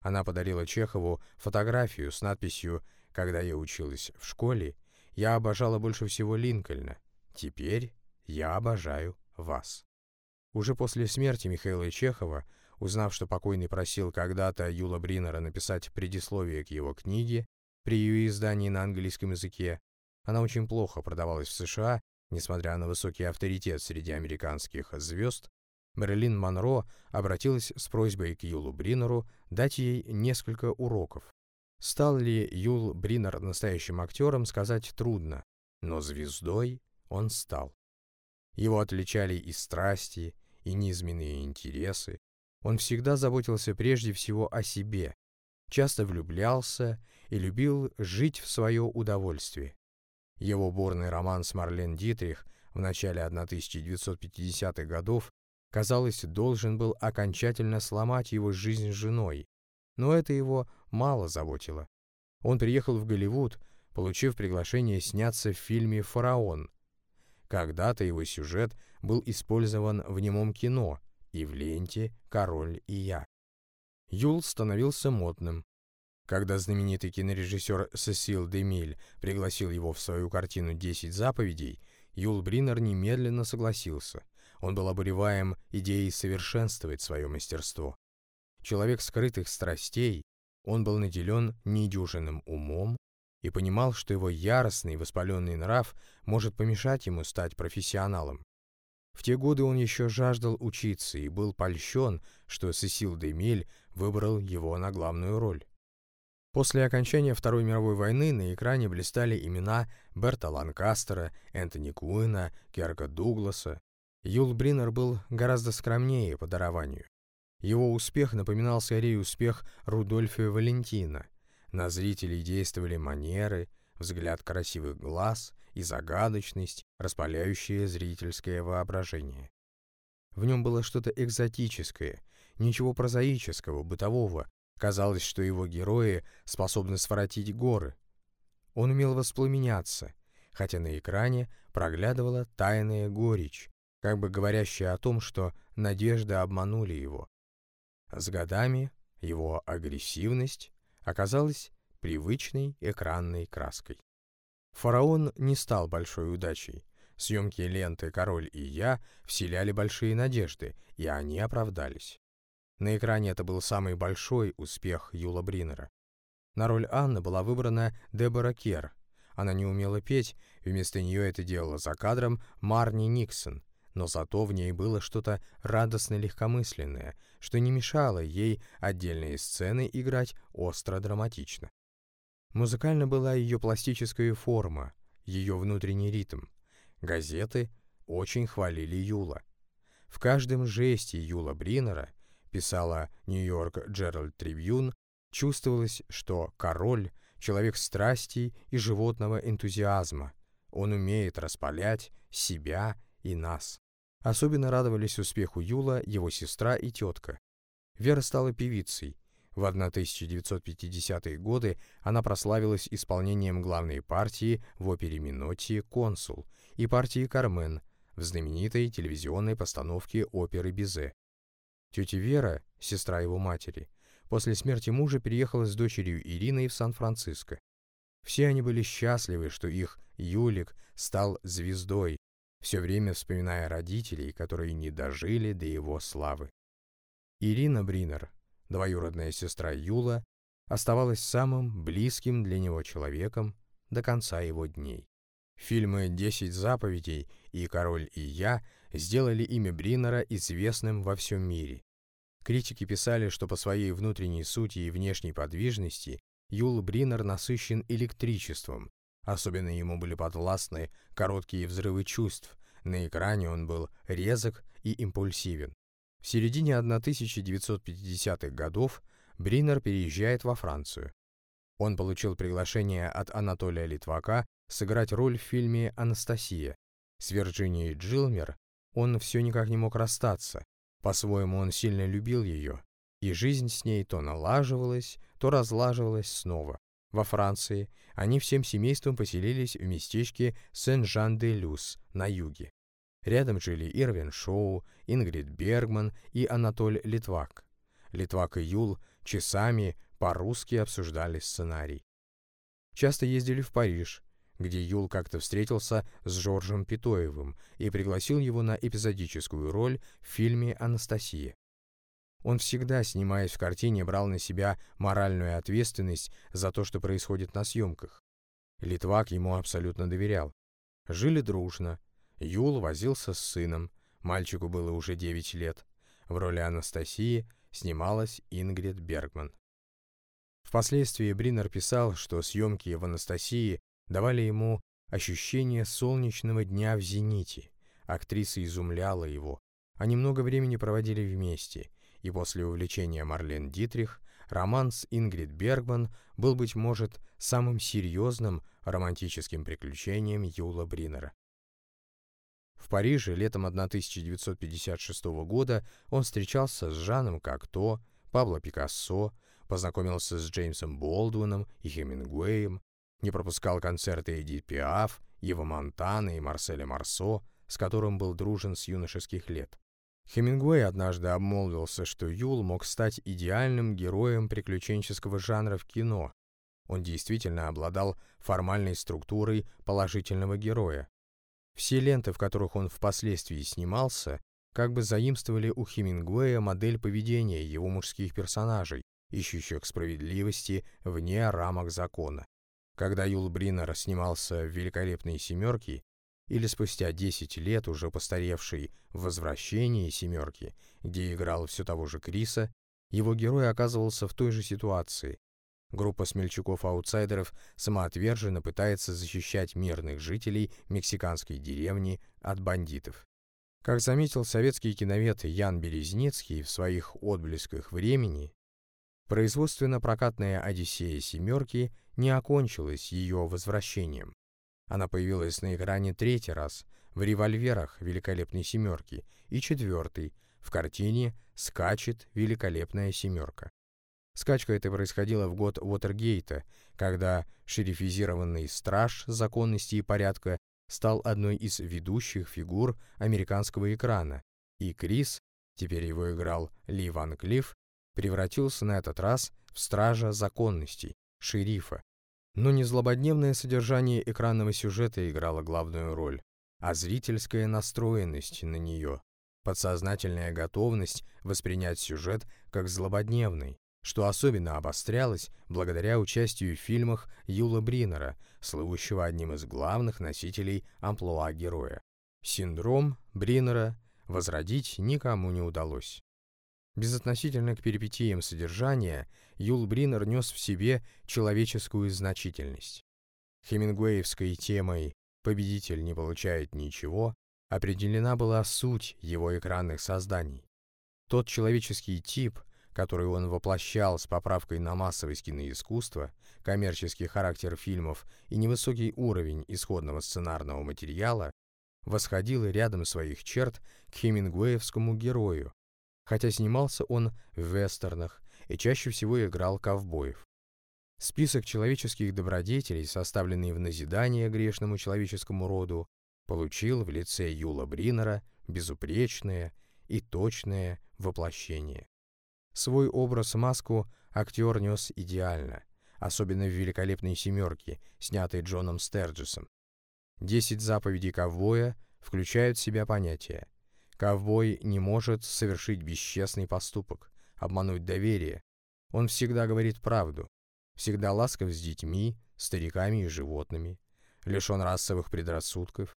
S1: Она подарила Чехову фотографию с надписью когда я училась в школе, я обожала больше всего Линкольна. Теперь я обожаю вас. Уже после смерти Михаила Чехова, узнав, что покойный просил когда-то Юла Бринера написать предисловие к его книге при ее издании на английском языке, она очень плохо продавалась в США, несмотря на высокий авторитет среди американских звезд, Мэрилин Монро обратилась с просьбой к Юлу Бринеру дать ей несколько уроков. Стал ли Юл Бринер настоящим актером, сказать трудно, но звездой он стал. Его отличали и страсти, и низменные интересы. Он всегда заботился прежде всего о себе, часто влюблялся и любил жить в свое удовольствие. Его бурный роман с Марлен Дитрих в начале 1950-х годов, казалось, должен был окончательно сломать его жизнь с женой, но это его мало заботило. Он приехал в Голливуд, получив приглашение сняться в фильме «Фараон». Когда-то его сюжет был использован в немом кино и в ленте «Король и я». Юл становился модным. Когда знаменитый кинорежиссер Сесил Демиль пригласил его в свою картину «Десять заповедей», Юл Бринер немедленно согласился. Он был обуреваем идеей совершенствовать свое мастерство. Человек скрытых страстей, он был наделен недюжинным умом и понимал, что его яростный воспаленный нрав может помешать ему стать профессионалом. В те годы он еще жаждал учиться и был польщен, что Сесил Демиль выбрал его на главную роль. После окончания Второй мировой войны на экране блистали имена Берта Ланкастера, Энтони Куина, Керка Дугласа. Юл Бринер был гораздо скромнее по дарованию. Его успех напоминал скорее успех Рудольфа Валентина. На зрителей действовали манеры, взгляд красивых глаз и загадочность, распаляющая зрительское воображение. В нем было что-то экзотическое, ничего прозаического, бытового. Казалось, что его герои способны своротить горы. Он умел воспламеняться, хотя на экране проглядывала тайная горечь, как бы говорящая о том, что надежды обманули его. С годами Его агрессивность оказалась привычной экранной краской. «Фараон» не стал большой удачей. Съемки ленты «Король и я» вселяли большие надежды, и они оправдались. На экране это был самый большой успех Юла Бринера. На роль Анны была выбрана Дебора Кер. Она не умела петь, вместо нее это делала за кадром Марни Никсон, но зато в ней было что-то радостно-легкомысленное, что не мешало ей отдельные сцены играть остро-драматично. Музыкально была ее пластическая форма, ее внутренний ритм. Газеты очень хвалили Юла. В каждом жесте Юла Бринера, писала Нью-Йорк Джеральд Трибьюн, чувствовалось, что король — человек страстей и животного энтузиазма. Он умеет распалять себя и нас. Особенно радовались успеху Юла его сестра и тетка. Вера стала певицей. В 1950-е годы она прославилась исполнением главной партии в опере Минотти «Консул» и партии «Кармен» в знаменитой телевизионной постановке оперы «Бизе». Тетя Вера, сестра его матери, после смерти мужа переехала с дочерью Ириной в Сан-Франциско. Все они были счастливы, что их Юлик стал звездой, все время вспоминая родителей, которые не дожили до его славы. Ирина Бринер, двоюродная сестра Юла, оставалась самым близким для него человеком до конца его дней. Фильмы «Десять заповедей» и «Король и я» сделали имя Бринера известным во всем мире. Критики писали, что по своей внутренней сути и внешней подвижности Юл Бринер насыщен электричеством, Особенно ему были подвластны короткие взрывы чувств. На экране он был резок и импульсивен. В середине 1950-х годов Бринер переезжает во Францию. Он получил приглашение от Анатолия Литвака сыграть роль в фильме «Анастасия». С Вирджинией Джилмер он все никак не мог расстаться. По-своему он сильно любил ее, и жизнь с ней то налаживалась, то разлаживалась снова. Во Франции они всем семейством поселились в местечке Сен-Жан-де-Люс на юге. Рядом жили Ирвин Шоу, Ингрид Бергман и Анатоль Литвак. Литвак и Юл часами по-русски обсуждали сценарий. Часто ездили в Париж, где Юл как-то встретился с Жоржем Питоевым и пригласил его на эпизодическую роль в фильме «Анастасия». Он всегда, снимаясь в картине, брал на себя моральную ответственность за то, что происходит на съемках. Литвак ему абсолютно доверял. Жили дружно. Юл возился с сыном. Мальчику было уже 9 лет. В роли Анастасии снималась Ингрид Бергман. Впоследствии Бринер писал, что съемки в «Анастасии» давали ему ощущение солнечного дня в зените. Актриса изумляла его. Они много времени проводили вместе, и после увлечения Марлен Дитрих роман с Ингрид Бергман был, быть может, самым серьезным романтическим приключением Юла Бринера. В Париже летом 1956 года он встречался с Жаном Кокто, Пабло Пикассо, познакомился с Джеймсом Болдуином и Хемингуэем, не пропускал концерты Эдит Пиаф, Ева Монтана и Марселя Марсо, с которым был дружен с юношеских лет. Хемингуэй однажды обмолвился, что Юл мог стать идеальным героем приключенческого жанра в кино. Он действительно обладал формальной структурой положительного героя. Все ленты, в которых он впоследствии снимался, как бы заимствовали у Хемингуэя модель поведения его мужских персонажей, ищущих справедливости вне рамок закона. Когда Юл Бринер снимался в «Великолепной семерке», или спустя 10 лет, уже постаревший в «Возвращении семерки», где играл все того же Криса, его герой оказывался в той же ситуации. Группа смельчаков-аутсайдеров самоотверженно пытается защищать мирных жителей мексиканской деревни от бандитов. Как заметил советский киновед Ян Березнецкий в своих «Отблесках времени», производственно-прокатная «Одиссея семерки» не окончилась ее возвращением. Она появилась на экране третий раз в «Револьверах» великолепной семерки и четвертый в картине «Скачет великолепная семерка». Скачка эта происходила в год Уотергейта, когда шерифизированный страж законности и порядка стал одной из ведущих фигур американского экрана, и Крис, теперь его играл Ли Ван Клифф, превратился на этот раз в стража законностей, шерифа. Но не злободневное содержание экранного сюжета играло главную роль, а зрительская настроенность на нее, подсознательная готовность воспринять сюжет как злободневный, что особенно обострялось благодаря участию в фильмах Юла Бринера, слывущего одним из главных носителей амплуа героя. Синдром Бринера возродить никому не удалось. Безотносительно к перипетиям содержания, Юл Бринер нес в себе человеческую значительность. Хемингуэевской темой «Победитель не получает ничего» определена была суть его экранных созданий. Тот человеческий тип, который он воплощал с поправкой на массовость киноискусства, коммерческий характер фильмов и невысокий уровень исходного сценарного материала, восходил рядом своих черт к хемингуэевскому герою, хотя снимался он в вестернах и чаще всего играл ковбоев. Список человеческих добродетелей, составленный в назидание грешному человеческому роду, получил в лице Юла Бринера безупречное и точное воплощение. Свой образ-маску актер нес идеально, особенно в «Великолепной семерке», снятой Джоном Стерджесом. Десять заповедей ковбоя включают в себя понятия. Ковбой не может совершить бесчестный поступок, обмануть доверие. Он всегда говорит правду, всегда ласков с детьми, стариками и животными, лишен расовых предрассудков,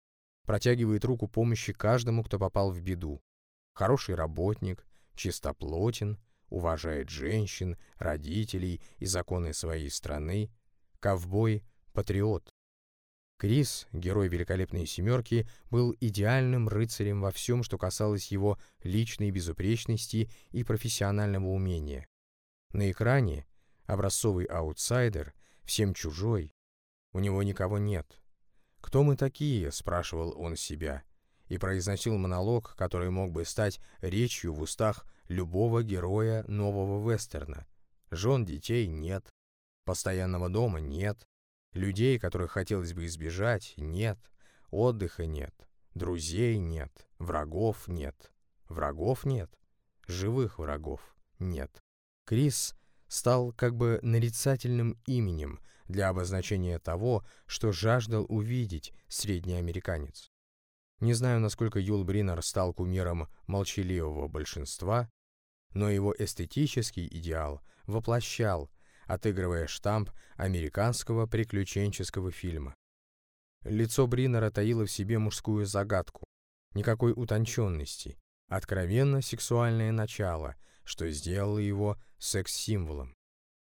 S1: протягивает руку помощи каждому, кто попал в беду. Хороший работник, чистоплотен, уважает женщин, родителей и законы своей страны, ковбой, патриот. Крис, герой «Великолепной семерки», был идеальным рыцарем во всем, что касалось его личной безупречности и профессионального умения. На экране образцовый аутсайдер, всем чужой, у него никого нет. «Кто мы такие?» — спрашивал он себя, и произносил монолог, который мог бы стать речью в устах любого героя нового вестерна. Жен детей нет, постоянного дома нет, людей, которых хотелось бы избежать, нет, отдыха нет, друзей нет, врагов нет, врагов нет, живых врагов нет. Крис стал как бы нарицательным именем для обозначения того, что жаждал увидеть средний американец. Не знаю, насколько Юл Бринер стал кумиром молчаливого большинства, но его эстетический идеал воплощал, отыгрывая штамп американского приключенческого фильма. Лицо Бринера таило в себе мужскую загадку, никакой утонченности, откровенно сексуальное начало, что сделало его секс-символом.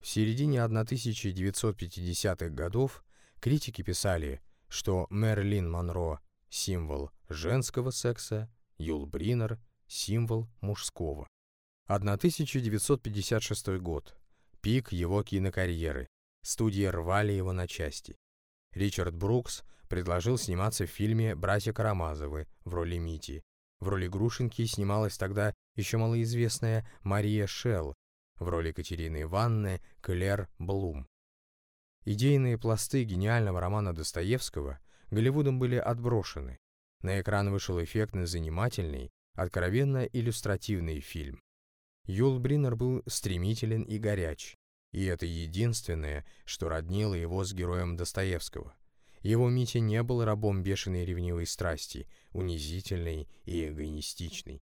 S1: В середине 1950-х годов критики писали, что Мерлин Монро – символ женского секса, Юл Бринер – символ мужского. 1956 год. Пик его кинокарьеры. Студии рвали его на части. Ричард Брукс предложил сниматься в фильме «Братья Карамазовы» в роли Мити. В роли Грушинки снималась тогда еще малоизвестная Мария Шелл, в роли Катерины Ивановны Клер Блум. Идейные пласты гениального романа Достоевского Голливудом были отброшены. На экран вышел эффектно занимательный, откровенно иллюстративный фильм. Юл Бринер был стремителен и горяч, и это единственное, что роднило его с героем Достоевского. Его Митя не был рабом бешеной ревнивой страсти, унизительной и эгоистичной.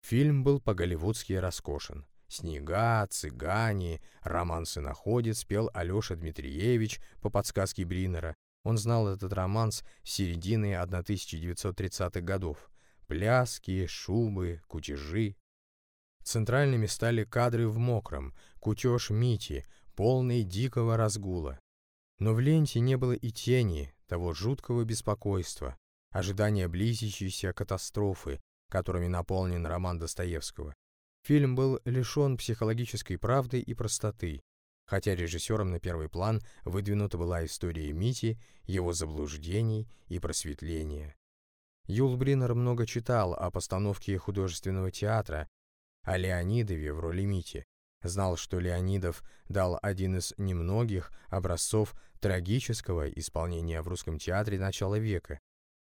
S1: Фильм был по-голливудски роскошен. «Снега», «Цыгане», «Роман сыноходец» пел Алеша Дмитриевич по подсказке Бринера. Он знал этот романс с середины 1930-х годов. Пляски, шубы, кутежи. Центральными стали кадры в мокром, кутеж Мити, полный дикого разгула. Но в ленте не было и тени того жуткого беспокойства, ожидания близящейся катастрофы, которыми наполнен роман Достоевского. Фильм был лишен психологической правды и простоты, хотя режиссером на первый план выдвинута была история Мити, его заблуждений и просветления. Юл Бринер много читал о постановке художественного театра, о Леонидове в роли Мити. Знал, что Леонидов дал один из немногих образцов трагического исполнения в русском театре начала века.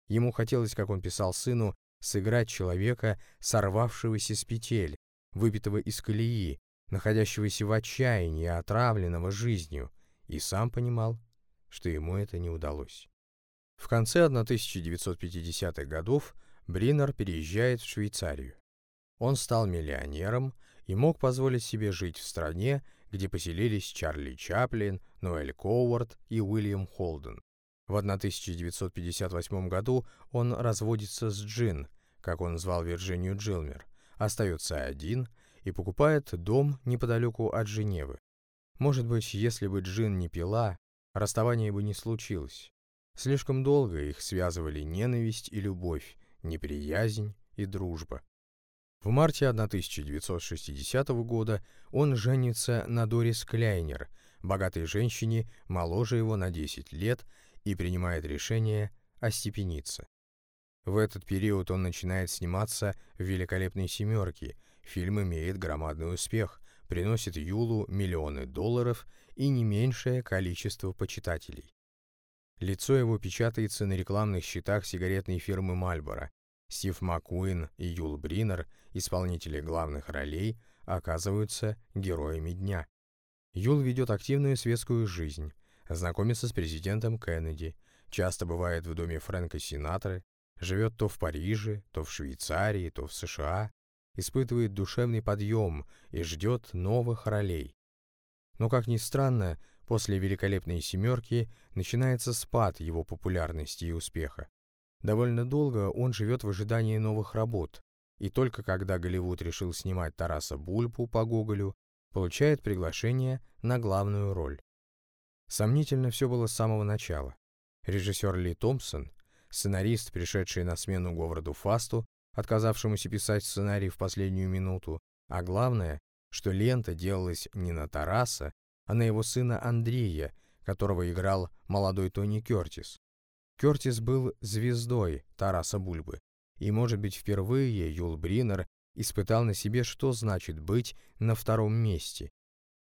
S1: Ему хотелось, как он писал сыну, сыграть человека, сорвавшегося с петель, выбитого из колеи, находящегося в отчаянии, отравленного жизнью, и сам понимал, что ему это не удалось. В конце 1950-х годов Бринер переезжает в Швейцарию. Он стал миллионером и мог позволить себе жить в стране, где поселились Чарли Чаплин, Ноэль Коуард и Уильям Холден. В 1958 году он разводится с Джин, как он звал Вирджинию Джилмер, остается один и покупает дом неподалеку от Женевы. Может быть, если бы Джин не пила, расставание бы не случилось. Слишком долго их связывали ненависть и любовь, неприязнь и дружба. В марте 1960 года он женится на Дорис Кляйнер, богатой женщине, моложе его на 10 лет, и принимает решение остепениться. В этот период он начинает сниматься в «Великолепной семерке». Фильм имеет громадный успех, приносит Юлу миллионы долларов и не меньшее количество почитателей. Лицо его печатается на рекламных счетах сигаретной фирмы Marlboro. Стив Маккуин и Юл Бринер, исполнители главных ролей, оказываются героями дня. Юл ведет активную светскую жизнь, знакомится с президентом Кеннеди, часто бывает в доме Фрэнка Синатры, живет то в Париже, то в Швейцарии, то в США, испытывает душевный подъем и ждет новых ролей. Но, как ни странно, После «Великолепной семерки» начинается спад его популярности и успеха. Довольно долго он живет в ожидании новых работ, и только когда Голливуд решил снимать Тараса Бульбу по Гоголю, получает приглашение на главную роль. Сомнительно все было с самого начала. Режиссер Ли Томпсон, сценарист, пришедший на смену Говарду Фасту, отказавшемуся писать сценарий в последнюю минуту, а главное, что лента делалась не на Тараса, а на его сына Андрея, которого играл молодой Тони Кертис. Кертис был звездой Тараса Бульбы, и, может быть, впервые Юл Бринер испытал на себе, что значит быть на втором месте.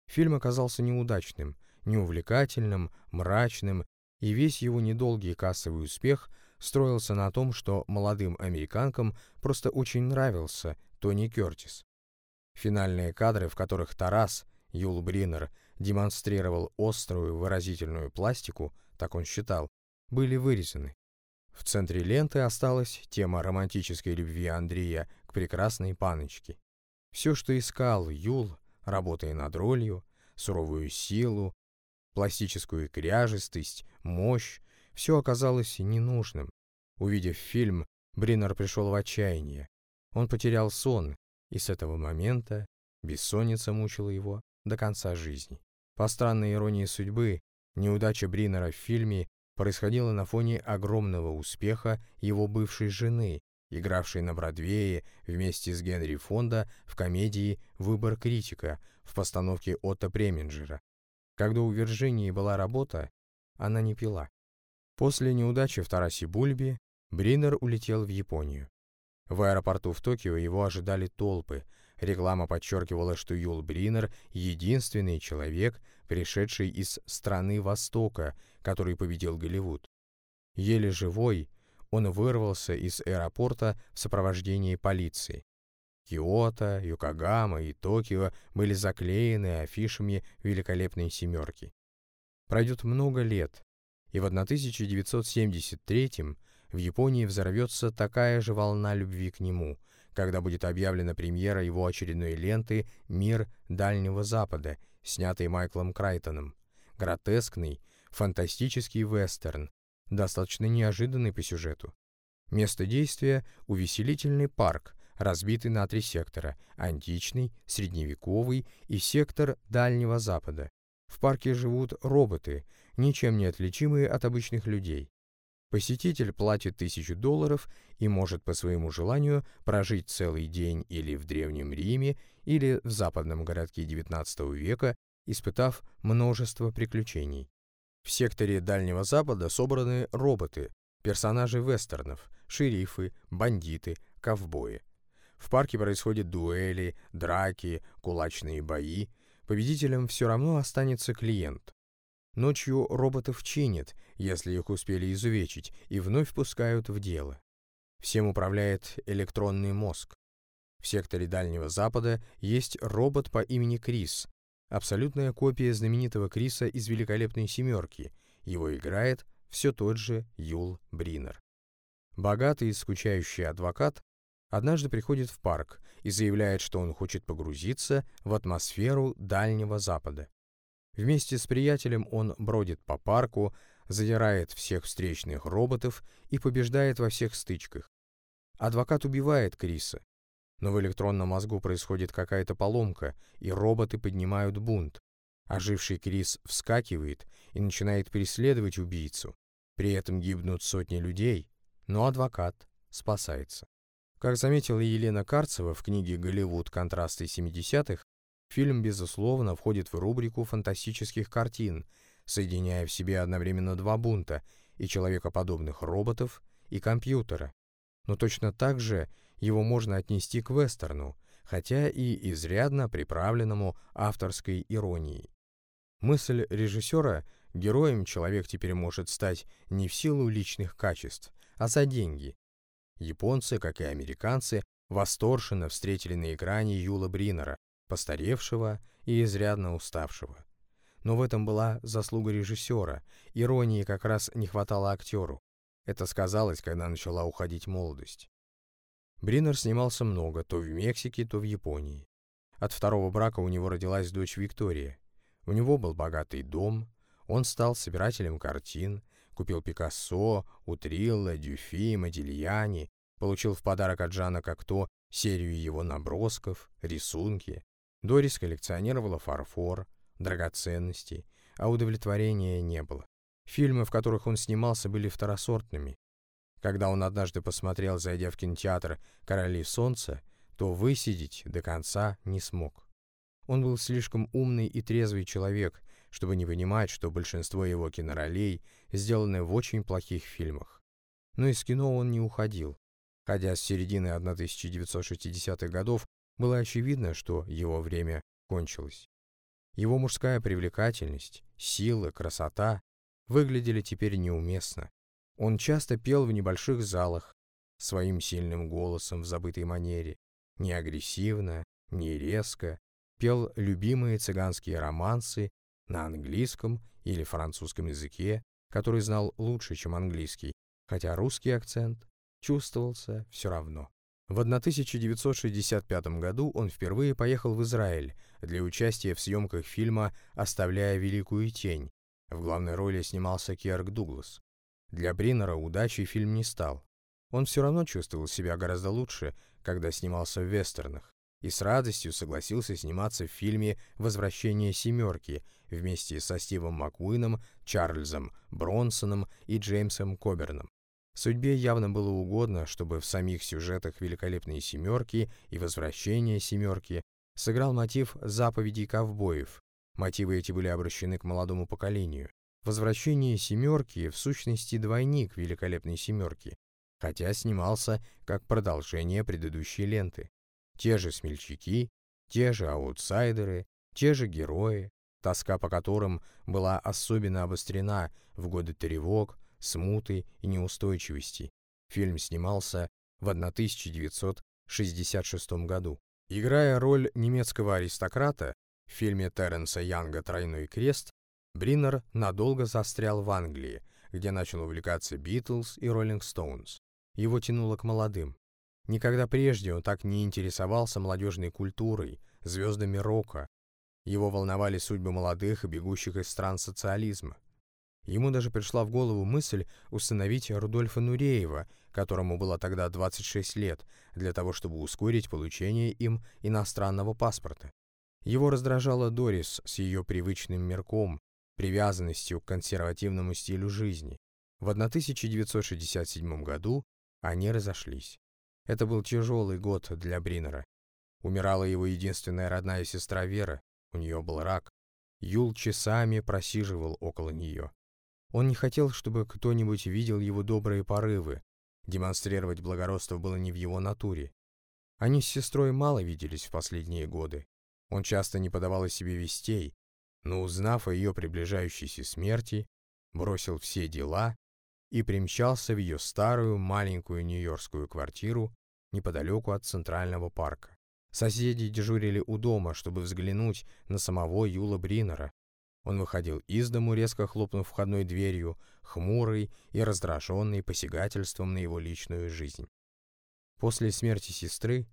S1: Фильм оказался неудачным, неувлекательным, мрачным, и весь его недолгий кассовый успех строился на том, что молодым американкам просто очень нравился Тони Кертис. Финальные кадры, в которых Тарас, Юл Бринер, демонстрировал острую выразительную пластику, так он считал, были вырезаны. В центре ленты осталась тема романтической любви Андрея к прекрасной паночке. Все, что искал Юл, работая над ролью, суровую силу, пластическую кряжестость, мощь, все оказалось ненужным. Увидев фильм, Бриннер пришел в отчаяние. Он потерял сон, и с этого момента бессонница мучила его до конца жизни. По странной иронии судьбы, неудача Бринера в фильме происходила на фоне огромного успеха его бывшей жены, игравшей на Бродвее вместе с Генри Фонда в комедии «Выбор критика» в постановке Отто Преминджера. Когда у Вирджинии была работа, она не пила. После неудачи в Тарасе Бульбе Бринер улетел в Японию. В аэропорту в Токио его ожидали толпы, Реклама подчеркивала, что Юл Бринер — единственный человек, пришедший из страны Востока, который победил Голливуд. Еле живой, он вырвался из аэропорта в сопровождении полиции. Киото, Йокогама и Токио были заклеены афишами великолепной семерки. Пройдет много лет, и в 1973 в Японии взорвется такая же волна любви к нему, когда будет объявлена премьера его очередной ленты «Мир Дальнего Запада», снятой Майклом Крайтоном. Гротескный, фантастический вестерн, достаточно неожиданный по сюжету. Место действия – увеселительный парк, разбитый на три сектора – античный, средневековый и сектор Дальнего Запада. В парке живут роботы, ничем не отличимые от обычных людей. Посетитель платит тысячу долларов и может по своему желанию прожить целый день или в Древнем Риме, или в западном городке XIX века, испытав множество приключений. В секторе Дальнего Запада собраны роботы, персонажи вестернов, шерифы, бандиты, ковбои. В парке происходят дуэли, драки, кулачные бои. Победителем все равно останется клиент. Ночью роботов чинят, если их успели изувечить, и вновь пускают в дело. Всем управляет электронный мозг. В секторе Дальнего Запада есть робот по имени Крис, абсолютная копия знаменитого Криса из «Великолепной семерки». Его играет все тот же Юл Бринер. Богатый и скучающий адвокат однажды приходит в парк и заявляет, что он хочет погрузиться в атмосферу Дальнего Запада. Вместе с приятелем он бродит по парку, задирает всех встречных роботов и побеждает во всех стычках. Адвокат убивает Криса, но в электронном мозгу происходит какая-то поломка, и роботы поднимают бунт. Оживший Крис вскакивает и начинает преследовать убийцу. При этом гибнут сотни людей, но адвокат спасается. Как заметила Елена Карцева в книге «Голливуд. Контрасты 70-х», фильм, безусловно, входит в рубрику фантастических картин, соединяя в себе одновременно два бунта и человекоподобных роботов, и компьютера. Но точно так же его можно отнести к вестерну, хотя и изрядно приправленному авторской иронией. Мысль режиссера героем человек теперь может стать не в силу личных качеств, а за деньги. Японцы, как и американцы, восторженно встретили на экране Юла Бринера, постаревшего и изрядно уставшего. Но в этом была заслуга режиссера, иронии как раз не хватало актеру. Это сказалось, когда начала уходить молодость. Бринер снимался много, то в Мексике, то в Японии. От второго брака у него родилась дочь Виктория. У него был богатый дом, он стал собирателем картин, купил Пикассо, Утрилла, Дюфи, Модильяни, получил в подарок от Жана Кокто серию его набросков, рисунки. Дорис коллекционировала фарфор, драгоценности, а удовлетворения не было. Фильмы, в которых он снимался, были второсортными. Когда он однажды посмотрел, зайдя в кинотеатр «Короли солнца», то высидеть до конца не смог. Он был слишком умный и трезвый человек, чтобы не понимать, что большинство его киноролей сделаны в очень плохих фильмах. Но из кино он не уходил. Хотя с середины 1960-х годов было очевидно, что его время кончилось. Его мужская привлекательность, сила, красота выглядели теперь неуместно. Он часто пел в небольших залах, своим сильным голосом в забытой манере, не агрессивно, не резко, пел любимые цыганские романсы на английском или французском языке, который знал лучше, чем английский, хотя русский акцент чувствовался все равно. В 1965 году он впервые поехал в Израиль для участия в съемках фильма «Оставляя великую тень». В главной роли снимался Киарк Дуглас. Для Бриннера удачей фильм не стал. Он все равно чувствовал себя гораздо лучше, когда снимался в вестернах, и с радостью согласился сниматься в фильме «Возвращение семерки» вместе со Стивом Маккуином, Чарльзом Бронсоном и Джеймсом Коберном. Судьбе явно было угодно, чтобы в самих сюжетах «Великолепной семерки» и «Возвращения семерки» сыграл мотив заповедей ковбоев. Мотивы эти были обращены к молодому поколению. «Возвращение семерки» в сущности двойник «Великолепной семерки», хотя снимался как продолжение предыдущей ленты. Те же смельчаки, те же аутсайдеры, те же герои, тоска по которым была особенно обострена в годы тревог, смуты и неустойчивости. Фильм снимался в 1966 году. Играя роль немецкого аристократа в фильме Терренса Янга «Тройной крест», Бриннер надолго застрял в Англии, где начал увлекаться Битлз и Роллинг Стоунс. Его тянуло к молодым. Никогда прежде он так не интересовался молодежной культурой, звездами рока. Его волновали судьбы молодых и бегущих из стран социализма. Ему даже пришла в голову мысль установить Рудольфа Нуреева, которому было тогда 26 лет, для того, чтобы ускорить получение им иностранного паспорта. Его раздражала Дорис с ее привычным мерком, привязанностью к консервативному стилю жизни. В 1967 году они разошлись. Это был тяжелый год для Бринера. Умирала его единственная родная сестра Вера, у нее был рак. Юл часами просиживал около нее. Он не хотел, чтобы кто-нибудь видел его добрые порывы. Демонстрировать благородство было не в его натуре. Они с сестрой мало виделись в последние годы. Он часто не подавал о себе вестей, но, узнав о ее приближающейся смерти, бросил все дела и примчался в ее старую маленькую нью-йоркскую квартиру неподалеку от Центрального парка. Соседи дежурили у дома, чтобы взглянуть на самого Юла Бринера. Он выходил из дому, резко хлопнув входной дверью, хмурый и раздраженный посягательством на его личную жизнь. После смерти сестры,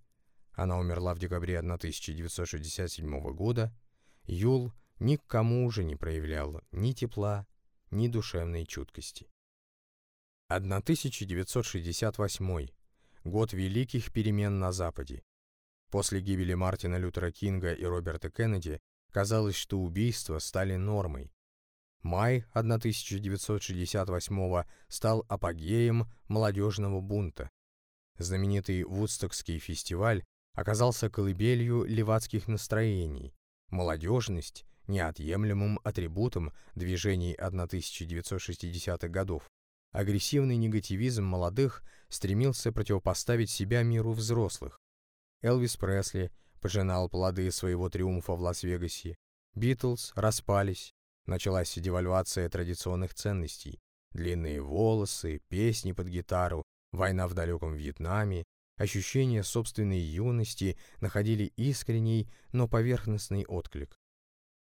S1: она умерла в декабре 1967 года, Юл ни к кому уже не проявлял ни тепла, ни душевной чуткости. 1968 год великих перемен на Западе. После гибели Мартина Лютера Кинга и Роберта Кеннеди казалось, что убийства стали нормой. Май 1968 стал апогеем молодежного бунта. Знаменитый Вудстокский фестиваль оказался колыбелью левацких настроений. Молодежность – неотъемлемым атрибутом движений 1960-х годов. Агрессивный негативизм молодых стремился противопоставить себя миру взрослых. Элвис Пресли пожинал плоды своего триумфа в Лас-Вегасе. Битлз распались. Началась девальвация традиционных ценностей. Длинные волосы, песни под гитару, война в далеком Вьетнаме, ощущение собственной юности находили искренний, но поверхностный отклик.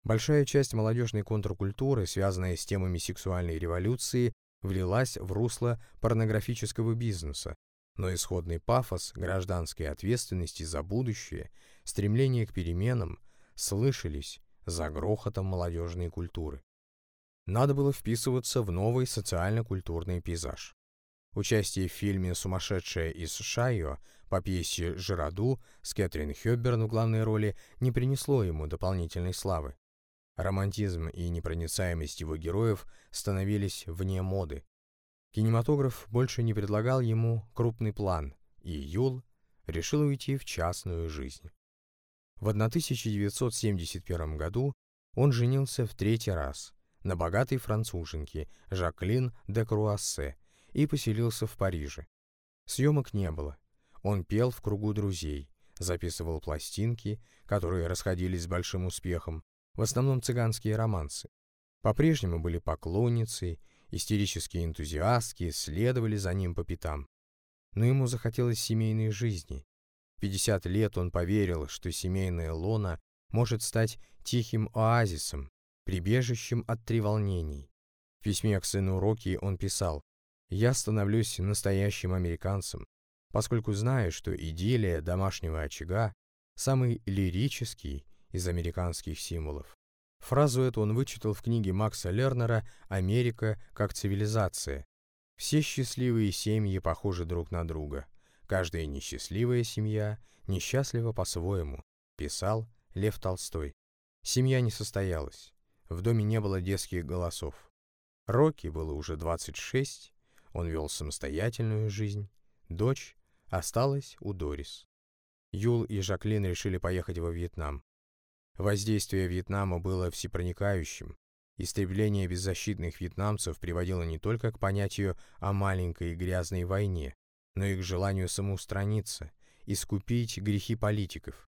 S1: Большая часть молодежной контркультуры, связанная с темами сексуальной революции, влилась в русло порнографического бизнеса, но исходный пафос гражданской ответственности за будущее, стремление к переменам слышались за грохотом молодежной культуры. Надо было вписываться в новый социально-культурный пейзаж. Участие в фильме «Сумасшедшая из Шайо» по пьесе «Жираду» с Кэтрин Хёбберн в главной роли не принесло ему дополнительной славы. Романтизм и непроницаемость его героев становились вне моды. Кинематограф больше не предлагал ему крупный план, и Юл решил уйти в частную жизнь. В 1971 году он женился в третий раз на богатой француженке Жаклин де Круассе и поселился в Париже. Съемок не было. Он пел в кругу друзей, записывал пластинки, которые расходились с большим успехом, в основном цыганские романсы. По-прежнему были поклонницы, истерические энтузиастки следовали за ним по пятам. Но ему захотелось семейной жизни. В 50 лет он поверил, что семейная лона может стать тихим оазисом, прибежищем от треволнений. В письме к сыну Рокки он писал «Я становлюсь настоящим американцем, поскольку знаю, что идиллия домашнего очага – самый лирический из американских символов. Фразу эту он вычитал в книге Макса Лернера «Америка как цивилизация». Все счастливые семьи похожи друг на друга. Каждая несчастливая семья несчастлива по-своему, писал Лев Толстой. Семья не состоялась. В доме не было детских голосов. Рокки было уже 26, он вел самостоятельную жизнь. Дочь осталась у Дорис. Юл и Жаклин решили поехать во Вьетнам. Воздействие Вьетнама было всепроникающим. Истребление беззащитных вьетнамцев приводило не только к понятию о маленькой и грязной войне, но и к желанию самоустраниться, искупить грехи политиков.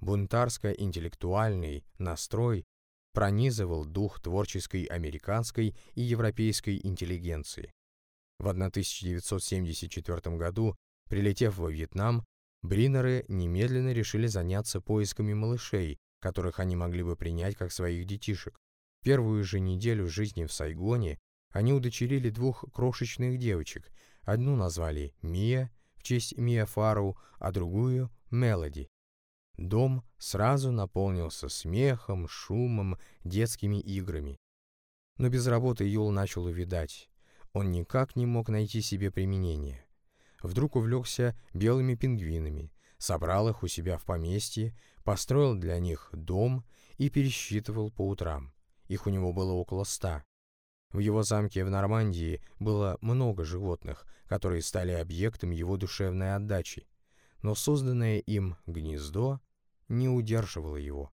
S1: Бунтарско-интеллектуальный настрой пронизывал дух творческой американской и европейской интеллигенции. В 1974 году, прилетев во Вьетнам, Бринеры немедленно решили заняться поисками малышей, которых они могли бы принять как своих детишек. Первую же неделю жизни в Сайгоне они удочерили двух крошечных девочек. Одну назвали Мия в честь Мия Фару, а другую — Мелоди. Дом сразу наполнился смехом, шумом, детскими играми. Но без работы Юл начал увидать. Он никак не мог найти себе применение. Вдруг увлекся белыми пингвинами, собрал их у себя в поместье, построил для них дом и пересчитывал по утрам. Их у него было около ста. В его замке в Нормандии было много животных, которые стали объектом его душевной отдачи, но созданное им гнездо не удерживало его.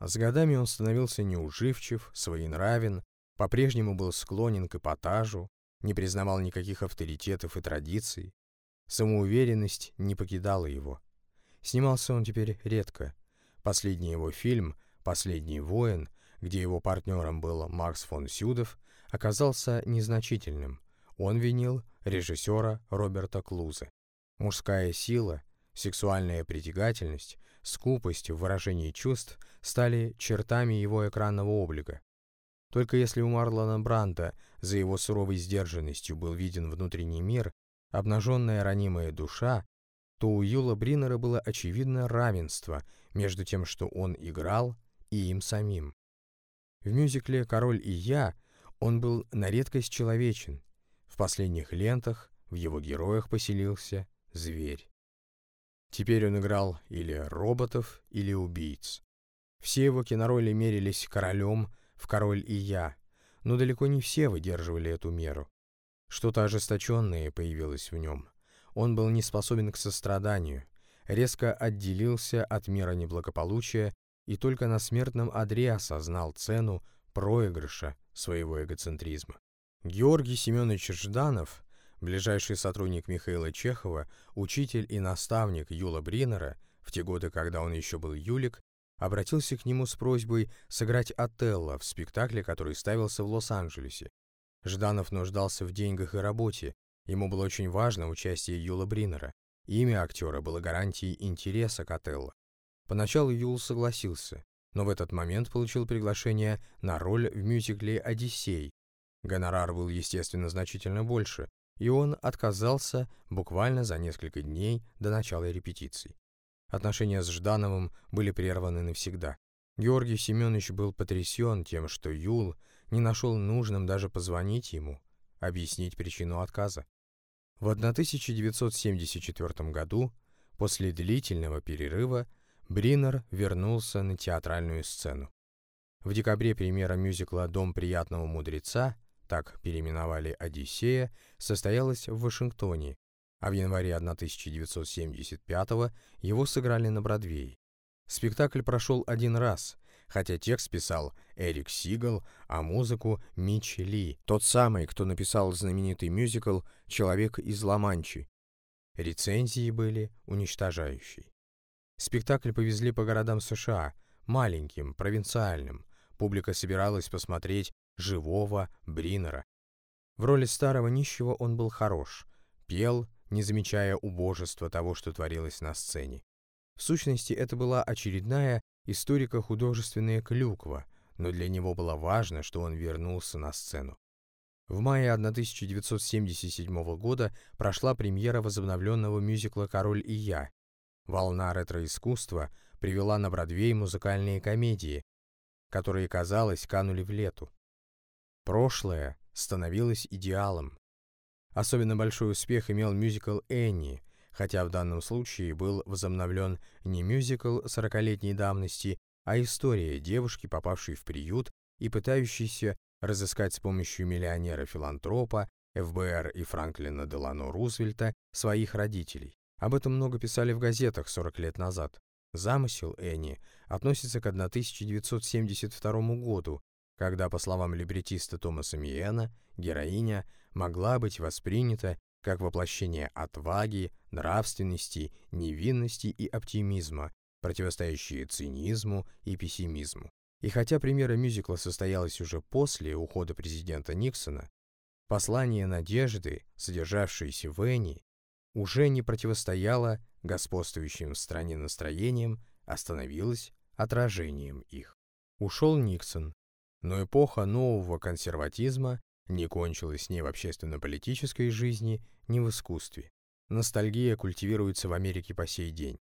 S1: С годами он становился неуживчив, своенравен, по-прежнему был склонен к эпатажу, не признавал никаких авторитетов и традиций. Самоуверенность не покидала его. Снимался он теперь редко. Последний его фильм «Последний воин», где его партнером был Макс фон Сюдов, оказался незначительным. Он винил режиссера Роберта Клуза. Мужская сила Сексуальная притягательность, скупость в выражении чувств стали чертами его экранного облика. Только если у Марлона Бранта за его суровой сдержанностью был виден внутренний мир, обнаженная ранимая душа, то у Юла Бринера было очевидно равенство между тем, что он играл, и им самим. В мюзикле «Король и я» он был на редкость человечен. В последних лентах в его героях поселился зверь. Теперь он играл или роботов, или убийц. Все его кинороли мерились королем в «Король и я», но далеко не все выдерживали эту меру. Что-то ожесточенное появилось в нем. Он был не способен к состраданию, резко отделился от мира неблагополучия и только на смертном одре осознал цену проигрыша своего эгоцентризма. Георгий Семенович Жданов, ближайший сотрудник Михаила Чехова, учитель и наставник Юла Бринера, в те годы, когда он еще был Юлик, обратился к нему с просьбой сыграть Отелло в спектакле, который ставился в Лос-Анджелесе. Жданов нуждался в деньгах и работе, ему было очень важно участие Юла Бринера. Имя актера было гарантией интереса к Отелло. Поначалу Юл согласился, но в этот момент получил приглашение на роль в мюзикле «Одиссей». Гонорар был, естественно, значительно больше, и он отказался буквально за несколько дней до начала репетиций. Отношения с Ждановым были прерваны навсегда. Георгий Семенович был потрясен тем, что Юл не нашел нужным даже позвонить ему, объяснить причину отказа. В 1974 году, после длительного перерыва, Бринер вернулся на театральную сцену. В декабре премьера мюзикла «Дом приятного мудреца», так переименовали «Одиссея», состоялась в Вашингтоне, а в январе 1975 его сыграли на Бродвее. Спектакль прошел один раз, хотя текст писал Эрик Сигал, а музыку Митч Ли, тот самый, кто написал знаменитый мюзикл «Человек из Ла-Манчи». Рецензии были уничтожающие. Спектакль повезли по городам США, маленьким, провинциальным. Публика собиралась посмотреть живого Бринера. В роли старого нищего он был хорош, пел, не замечая убожества того, что творилось на сцене. В сущности, это была очередная историко-художественная клюква, но для него было важно, что он вернулся на сцену. В мае 1977 года прошла премьера возобновленного мюзикла «Король и я», Волна ретроискусства привела на Бродвей музыкальные комедии, которые, казалось, канули в лету. Прошлое становилось идеалом. Особенно большой успех имел мюзикл «Энни», хотя в данном случае был возобновлен не мюзикл сорокалетней давности, а история девушки, попавшей в приют и пытающейся разыскать с помощью миллионера-филантропа, ФБР и Франклина Делано Рузвельта своих родителей. Об этом много писали в газетах 40 лет назад. Замысел Энни относится к 1972 году, когда, по словам либретиста Томаса Миена, героиня могла быть воспринята как воплощение отваги, нравственности, невинности и оптимизма, противостоящие цинизму и пессимизму. И хотя премьера мюзикла состоялась уже после ухода президента Никсона, послание надежды, содержавшееся в Энни, уже не противостояла господствующим в стране настроениям, а отражением их. Ушел Никсон, но эпоха нового консерватизма не кончилась ни в общественно-политической жизни, ни в искусстве. Ностальгия культивируется в Америке по сей день.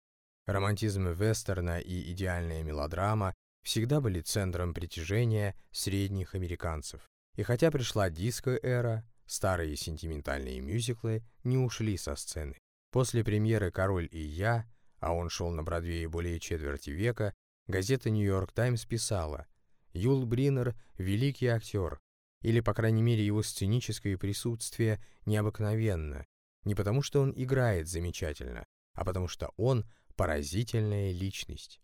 S1: Романтизм вестерна и идеальная мелодрама всегда были центром притяжения средних американцев. И хотя пришла диско-эра, Старые сентиментальные мюзиклы не ушли со сцены. После премьеры «Король и я», а он шел на Бродвее более четверти века, газета «Нью-Йорк Таймс» писала «Юл Бринер – великий актер, или, по крайней мере, его сценическое присутствие необыкновенно, не потому что он играет замечательно, а потому что он – поразительная личность».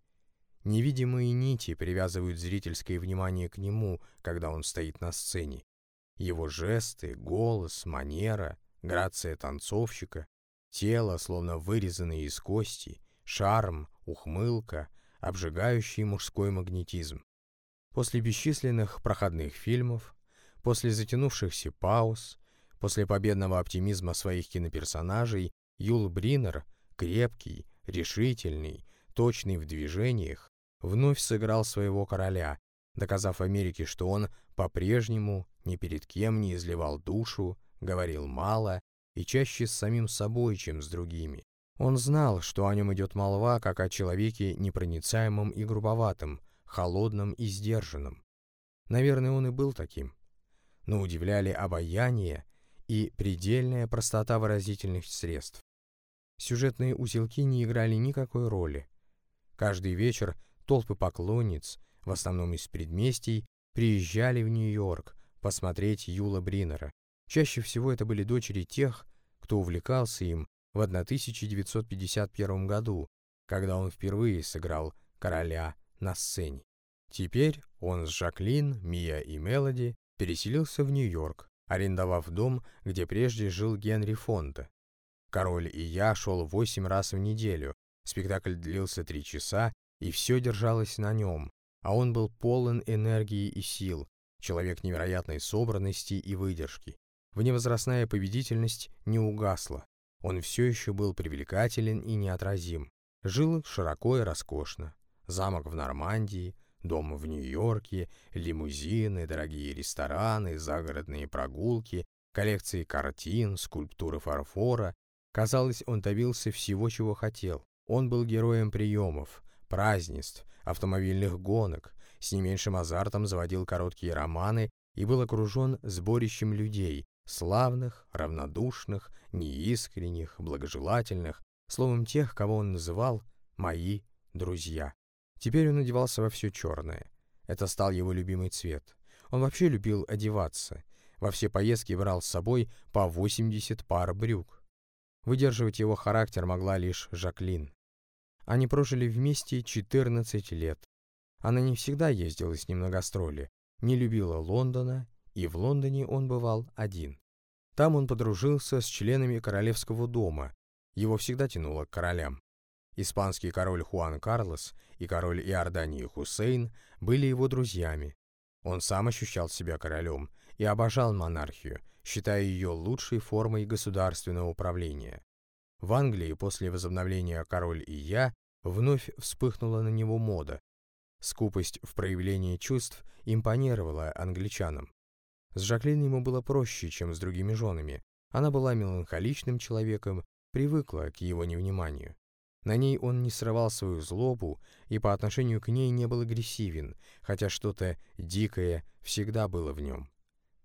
S1: Невидимые нити привязывают зрительское внимание к нему, когда он стоит на сцене. Его жесты, голос, манера, грация танцовщика, тело, словно вырезанное из кости, шарм, ухмылка, обжигающий мужской магнетизм. После бесчисленных проходных фильмов, после затянувшихся пауз, после победного оптимизма своих киноперсонажей, Юл Бринер, крепкий, решительный, точный в движениях, вновь сыграл своего короля, доказав Америке, что он по-прежнему ни перед кем не изливал душу, говорил мало и чаще с самим собой, чем с другими. Он знал, что о нем идет молва, как о человеке непроницаемом и грубоватом, холодном и сдержанном. Наверное, он и был таким. Но удивляли обаяние и предельная простота выразительных средств. Сюжетные узелки не играли никакой роли. Каждый вечер толпы поклонниц, в основном из предместий, приезжали в Нью-Йорк посмотреть Юла Бринера. Чаще всего это были дочери тех, кто увлекался им в 1951 году, когда он впервые сыграл короля на сцене. Теперь он с Жаклин, Мия и Мелоди переселился в Нью-Йорк, арендовав дом, где прежде жил Генри Фонда. «Король и я» шел восемь раз в неделю, спектакль длился три часа, и все держалось на нем, а он был полон энергии и сил, человек невероятной собранности и выдержки. Вневозрастная победительность не угасла, он все еще был привлекателен и неотразим. Жил широко и роскошно. Замок в Нормандии, дом в Нью-Йорке, лимузины, дорогие рестораны, загородные прогулки, коллекции картин, скульптуры фарфора. Казалось, он добился всего, чего хотел. Он был героем приемов, празднеств, автомобильных гонок, с не меньшим азартом заводил короткие романы и был окружен сборищем людей, славных, равнодушных, неискренних, благожелательных, словом тех, кого он называл «мои друзья». Теперь он одевался во все черное. Это стал его любимый цвет. Он вообще любил одеваться. Во все поездки брал с собой по 80 пар брюк. Выдерживать его характер могла лишь Жаклин. Они прожили вместе 14 лет. Она не всегда ездила с ним на гастроли, не любила Лондона и в Лондоне он бывал один. Там он подружился с членами королевского дома, его всегда тянуло к королям. Испанский король Хуан Карлос и король Иордании Хусейн были его друзьями. Он сам ощущал себя королем и обожал монархию, считая ее лучшей формой государственного управления. В Англии после возобновления «Король и я» вновь вспыхнула на него мода. Скупость в проявлении чувств импонировала англичанам. С Жаклин ему было проще, чем с другими женами. Она была меланхоличным человеком, привыкла к его невниманию. На ней он не срывал свою злобу и по отношению к ней не был агрессивен, хотя что-то дикое всегда было в нем.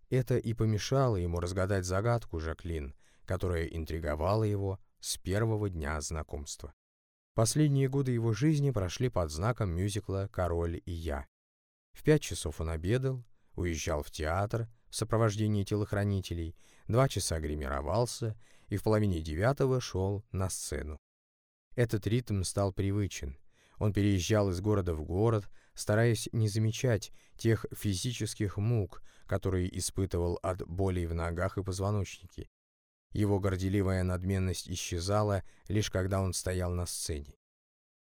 S1: Это и помешало ему разгадать загадку Жаклин, которая интриговала его с первого дня знакомства. Последние годы его жизни прошли под знаком мюзикла «Король и я». В пять часов он обедал, уезжал в театр, в сопровождении телохранителей, два часа гримировался и в половине девятого шел на сцену. Этот ритм стал привычен. Он переезжал из города в город, стараясь не замечать тех физических мук, которые испытывал от болей в ногах и позвоночнике. Его горделивая надменность исчезала, лишь когда он стоял на сцене.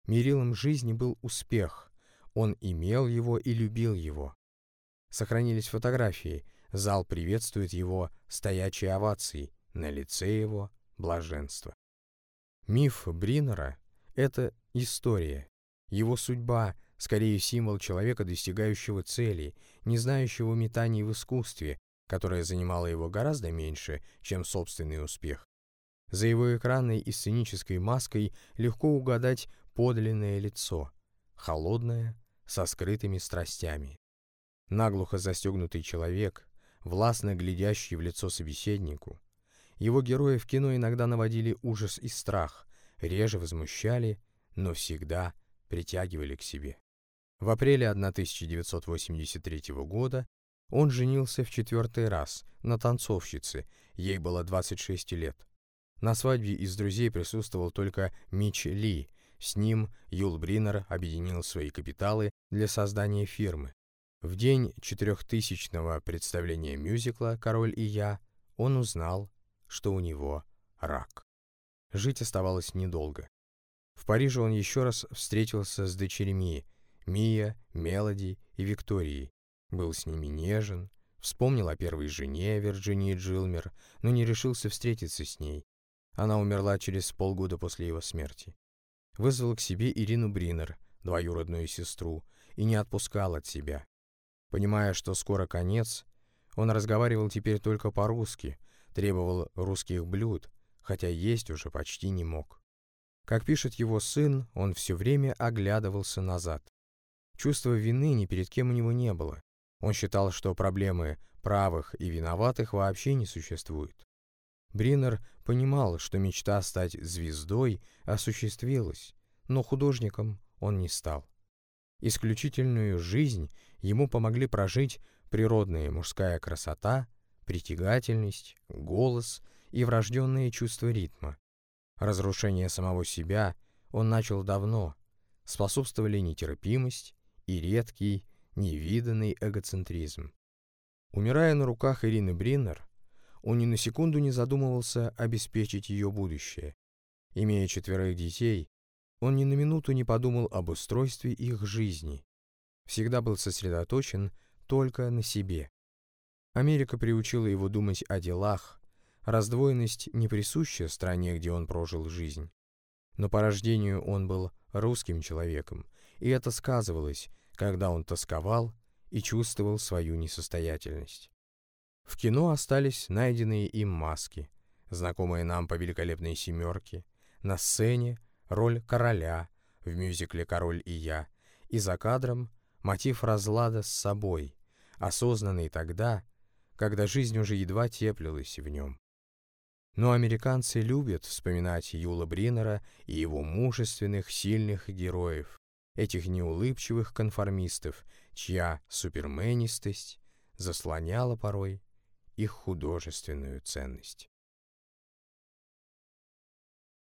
S1: Мерилом жизни был успех. Он имел его и любил его. Сохранились фотографии, Зал приветствует его стоячей овацией, на лице его блаженство. Миф Бринера — это история. Его судьба — скорее символ человека, достигающего цели, не знающего метаний в искусстве, которое занимало его гораздо меньше, чем собственный успех. За его экранной и сценической маской легко угадать подлинное лицо, холодное, со скрытыми страстями. Наглухо застегнутый человек, властно глядящий в лицо собеседнику. Его герои в кино иногда наводили ужас и страх, реже возмущали, но всегда притягивали к себе. В апреле 1983 года он женился в четвертый раз на танцовщице, ей было 26 лет. На свадьбе из друзей присутствовал только Мич Ли, с ним Юл Бринер объединил свои капиталы для создания фирмы. В день четырехтысячного представления мюзикла «Король и я» он узнал, что у него рак. Жить оставалось недолго. В Париже он еще раз встретился с дочерьми Мия, Мелоди и Викторией, был с ними нежен, вспомнил о первой жене Вирджинии Джилмер, но не решился встретиться с ней. Она умерла через полгода после его смерти. вызвал к себе Ирину Бринер, двоюродную сестру, и не отпускал от себя. Понимая, что скоро конец, он разговаривал теперь только по-русски, требовал русских блюд, хотя есть уже почти не мог. Как пишет его сын, он все время оглядывался назад. Чувства вины ни перед кем у него не было. Он считал, что проблемы правых и виноватых вообще не существует. Бринер понимал, что мечта стать звездой осуществилась, но художником он не стал. Исключительную жизнь ему помогли прожить природная мужская красота, притягательность, голос и врожденные чувства ритма. Разрушение самого себя он начал давно, способствовали нетерпимость и редкий, невиданный эгоцентризм. Умирая на руках Ирины Бриннер, он ни на секунду не задумывался обеспечить ее будущее. Имея четверых детей, он ни на минуту не подумал об устройстве их жизни. Всегда был сосредоточен только на себе. Америка приучила его думать о делах. Раздвоенность не присуща стране, где он прожил жизнь. Но по рождению он был русским человеком, и это сказывалось, когда он тосковал и чувствовал свою несостоятельность. В кино остались найденные им маски, знакомые нам по великолепной семерке, на сцене роль короля в мюзикле «Король и я», и за кадром мотив разлада с собой, осознанный тогда, когда жизнь уже едва теплилась в нем. Но американцы любят вспоминать Юла Бринера и его мужественных, сильных героев, этих неулыбчивых конформистов, чья суперменистость заслоняла порой их художественную ценность.